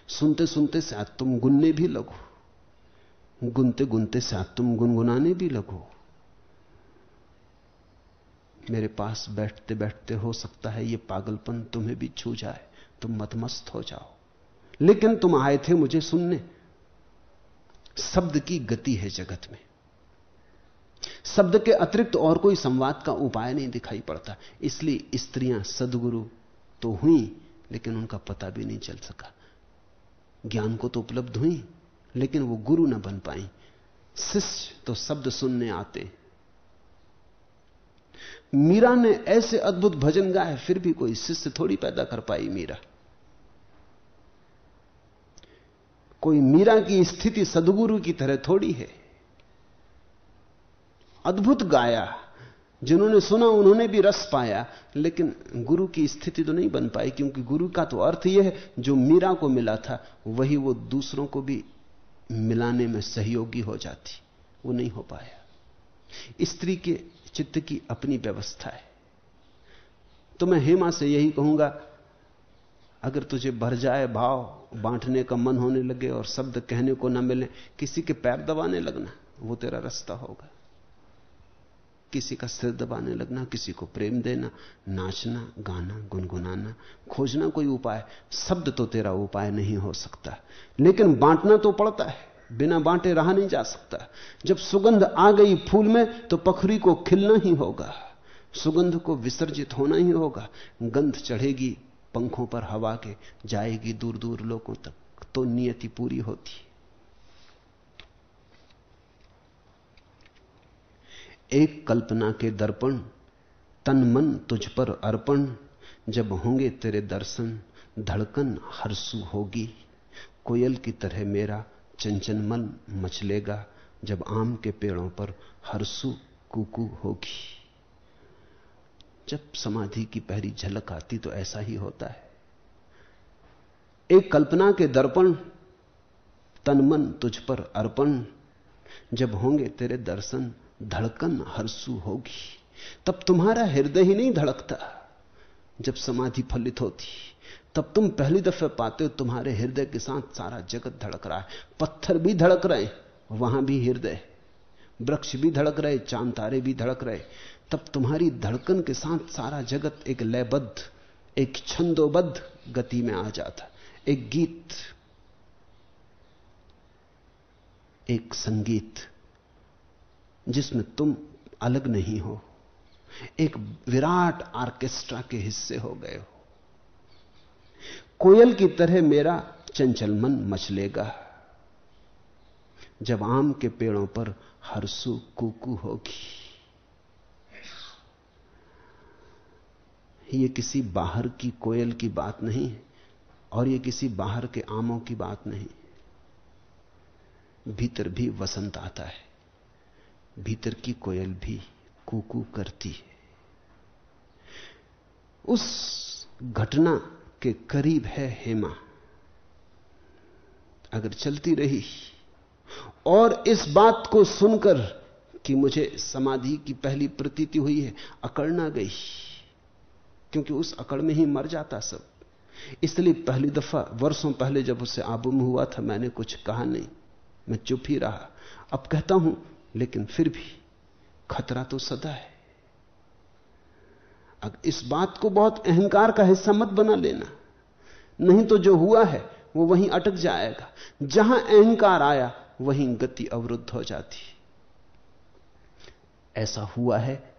Speaker 2: सुनते सुनते शायद तुम गुनने भी लगो। गुनते गुनते शायद तुम गुनगुनाने भी लगो। मेरे पास बैठते बैठते हो सकता है ये पागलपन तुम्हें भी छू जाए, तुम मतमस्त हो जाओ। लेकिन तुम आए थे मुझे सुनने। शब्द की गति है जगत में। शब्द के अतिरिक्त और कोई संवाद का उपाय नहीं दिखाई पड़ता। इसलिए स्त्रियाँ सदगुरु तो हुई, लेकिन उनका पता भी नहीं चल सका। ज्ञान को तो उपलब्ध हुई, लेकिन वो गुरु ना बन पाई। शिष्य तो शब्द सुनने आते। मीरा ने ऐसे अद्भुत भजन गाए, फिर भी कोई शिष्य थोड़ी पैदा कर पाई मीरा। कोई मीरा की स्थिति सदगुरु की तरह थोड़ी है। अद्भुत गाया। जिन्होंने सुना, उन्होंने भी रस पाया। लेकिन गुरु की स्थिति तो नहीं बन पाई, क्योंकि गुरु का तो अर्थ यह है, जो मीरा को मिला था, वही वो दूसरों को भी मिलाने में सहयोगी हो जाती। वो नहीं हो पाया। स्त्री के चित्त की अपनी व्यवस्था है। तो मैं हेमा से यही कहूँगा, अगर तुझे भर जाए भाव, बांटने का मन होने लगे और शब्द कहने को ना मिले, किसी के पैर दबाने लगना, वो तेरा रास्ता होगा। किसी का सिर दबाने लगना, किसी को प्रेम देना, नाचना, गाना, गुनगुनाना, खोजना कोई उपाय, शब्द तो तेरा उपाय नहीं हो सकता। लेकिन बांटना तो पड़ता है, बिना बांटे रहा नहीं जा सकता। जब सुगंध आ गई फूल में तो पखरी को खिलना ही होगा, सुगंध को विसर्जित होना ही होगा, गंध चढ़ेगी पंखों पर हवा के, जाएगी दूर दूर लोगों तक तो नियति पूरी होती। एक कल्पना के दर्पण, तन मन तुझ पर अर्पण, जब होंगे तेरे दर्शन, धड़कन हर्सु होगी। कोयल की तरह मेरा चंचन मन मचलेगा जब आम के पेड़ों पर हर्सु कुकू होगी। जब समाधि की पहली झलक आती तो ऐसा ही होता है। एक कल्पना के दर्पण, तन मन तुझ पर अर्पण, जब होंगे तेरे दर्शन धड़कन हर्सु होगी। तब तुम्हारा हृदय ही नहीं धड़कता। जब समाधि फलित होती, तब तुम पहली दफे पाते हो तुम्हारे हृदय के साथ सारा जगत धड़क रहा है। पत्थर भी धड़क रहे वहाँ भी हृदय। वृक्ष भी धड़क रहे, चाँद तारे भी धड़क रहे। तब तुम्हारी धड़कन के साथ सारा जगत एक लयबद्ध, एक छंदोबद्ध गति में आ जाता। एक गीत, एक संगीत। जिसमें तुम अलग नहीं हो। एक विराट आर्केस्ट्रा के हिस्से हो गए हो। कोयल की तरह मेरा चंचल मन मचलेगा जब आम के पेड़ों पर हरसू कुकू होगी। ये किसी बाहर की कोयल की बात नहीं और ये किसी बाहर के आमों की बात नहीं। भीतर भी वसंत आता है। भीतर की कोयल भी कुकू करती है। उस घटना के करीब है हेमा। अगर चलती रही और इस बात को सुनकर कि मुझे समाधि की पहली प्रतीति हुई है, अकड़ ना गई, क्योंकि उस अकड़ में ही मर जाता सब। इसलिए पहली दफ़ा, वर्षों पहले जब उसे आबू में हुआ था, मैंने कुछ कहा नहीं, मैं चुप ही रहा। अब कहता हूँ लेकिन फिर भी खतरा तो सदा है। अब इस बात को बहुत अहंकार का हिस्सा मत बना लेना। नहीं तो जो हुआ है, वो वहीं अटक जाएगा। जहाँ अहंकार आया, वहीं गति अवरुद्ध हो जाती। ऐसा हुआ है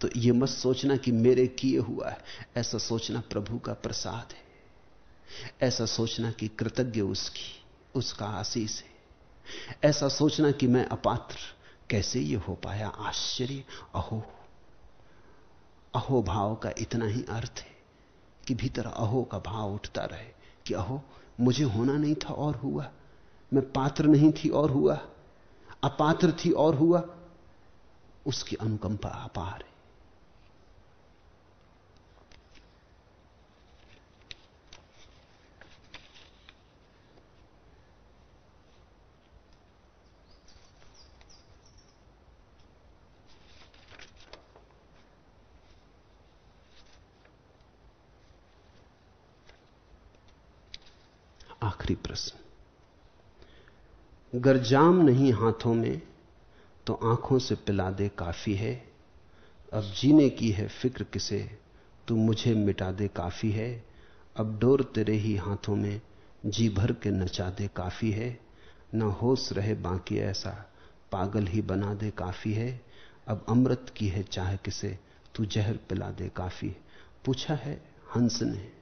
Speaker 2: तो यह मत सोचना कि मेरे किए हुआ है। ऐसा सोचना प्रभु का प्रसाद है। ऐसा सोचना कि कृतज्ञ उसकी, उसका आशीष है। ऐसा सोचना कि मैं अपात्र कैसे ये हो पाया? आश्चर्य, अहो। अहो भाव का इतना ही अर्थ है कि भीतर अहो का भाव उठता रहे कि अहो, मुझे होना नहीं था और हुआ। मैं पात्र नहीं थी और हुआ। अपात्र थी और हुआ। उसकी अनुकंपा अपार है आखिरी प्रश्न गर जाम नहीं हाथों में तो आँखों से पिला दे काफ़ी है। अब जीने की है फ़िक्र किसे? तू मुझे मिटा दे काफ़ी है। अब डोर तेरे ही हाथों में, जी भर के नचा दे काफ़ी है। न होश रहे बाकी ऐसा, पागल ही बना दे काफ़ी है। अब अमृत की है चाह किसे? तू जहर पिला दे काफ़ी पूछा है हंस ने।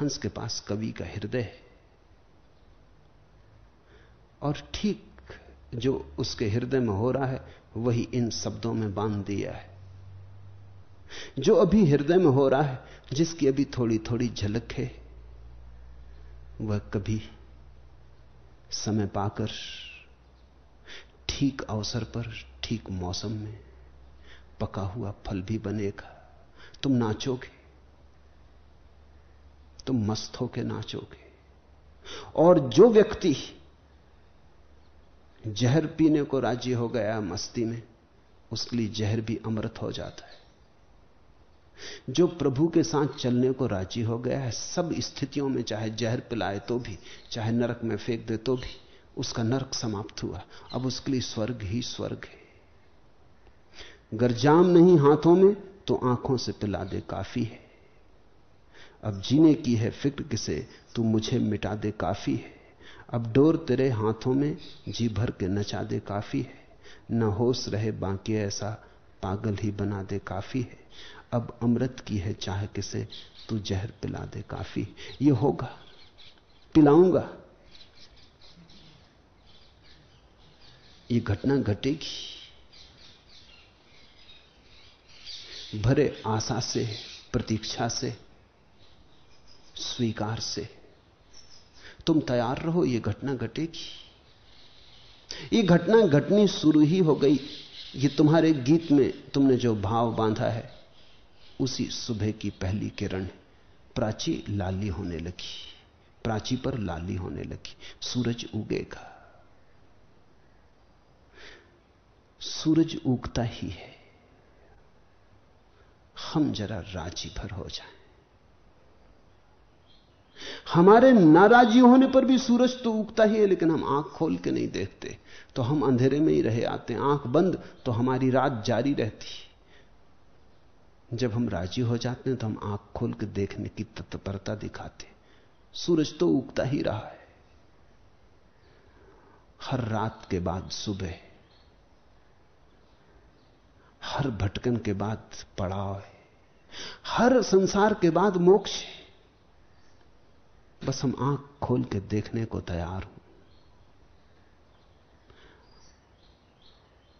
Speaker 2: हंस के पास कवि का हृदय है। और ठीक जो उसके हृदय में हो रहा है, वही इन शब्दों में बाँध दिया है। जो अभी हृदय में हो रहा है, जिसकी अभी थोड़ी थोड़ी झलक है, वह कभी समय पाकर, ठीक अवसर पर, ठीक मौसम में पका हुआ फल भी बनेगा। तुम नाचोगे, तुम मस्त होकर नाचोगे। और जो व्यक्ति जहर पीने को राज़ी हो गया मस्ती में, उसके लिए जहर भी अमृत हो जाता है। जो प्रभु के साथ चलने को राज़ी हो गया है, सब स्थितियों में, चाहे जहर पिलाए तो भी, चाहे नरक में फेंक दे तो भी, उसका नरक समाप्त हुआ। अब उसके लिए स्वर्ग ही स्वर्ग है। अगर जाम नहीं हाथों में तो आँखों से पिला दे, काफ़ी है। अब जीने की है फ़िक्र किसे, तू मुझे मिटा दे, काफ़ी है। अब डोर तेरे हाथों में जी भर के नचा दे काफ़ी है। न होश रहे बाकी ऐसा पागल ही बना दे काफ़ी है। अब अमृत की है चाह किसे तू जहर पिला दे काफ़ी ये होगा। पिलाऊँगा। ये घटना घटेगी। भरे आशा से, प्रतीक्षा से, स्वीकार से। तुम तैयार रहो, ये घटना घटेगी। ये घटना घटनी शुरू ही हो गई। ये तुम्हारे गीत में तुमने जो भाव बांधा है, उसी सुबह की पहली किरण प्राची लाली होने लगी। प्राची पर लाली होने लगी। सूरज उगेगा। सूरज उगता ही है। हम जरा राज़ी भर हो जाएँ। हमारे नाराजी होने पर भी सूरज तो उगता ही है, लेकिन हम आँख खोल के नहीं देखते। तो हम अंधेरे में ही रहे आते हैं। आँख बंद तो हमारी रात जारी रहती। जब हम राज़ी हो जाते हैं तो हम आँख खोल के देखने की तत्परता दिखाते सूरज तो उगता ही रहा है। हर रात के बाद सुबह, हर भटकन के बाद पड़ाव है। हर संसार के बाद मोक्ष है। बस हम आँख खोल के देखने को तैयार हूँ।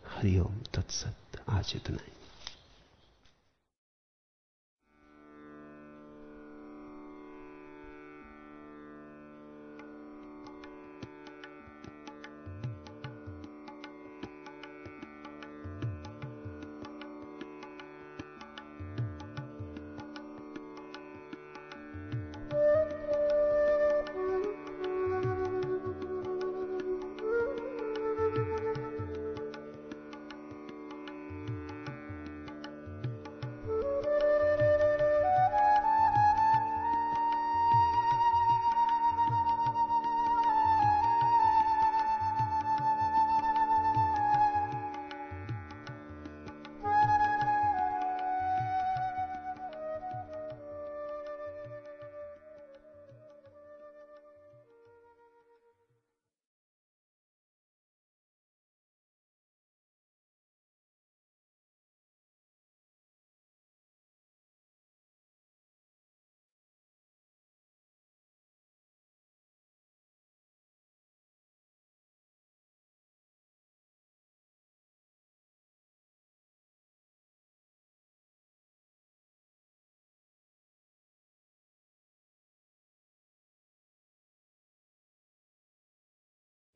Speaker 2: हरिओम तत्सत आज इतना ही।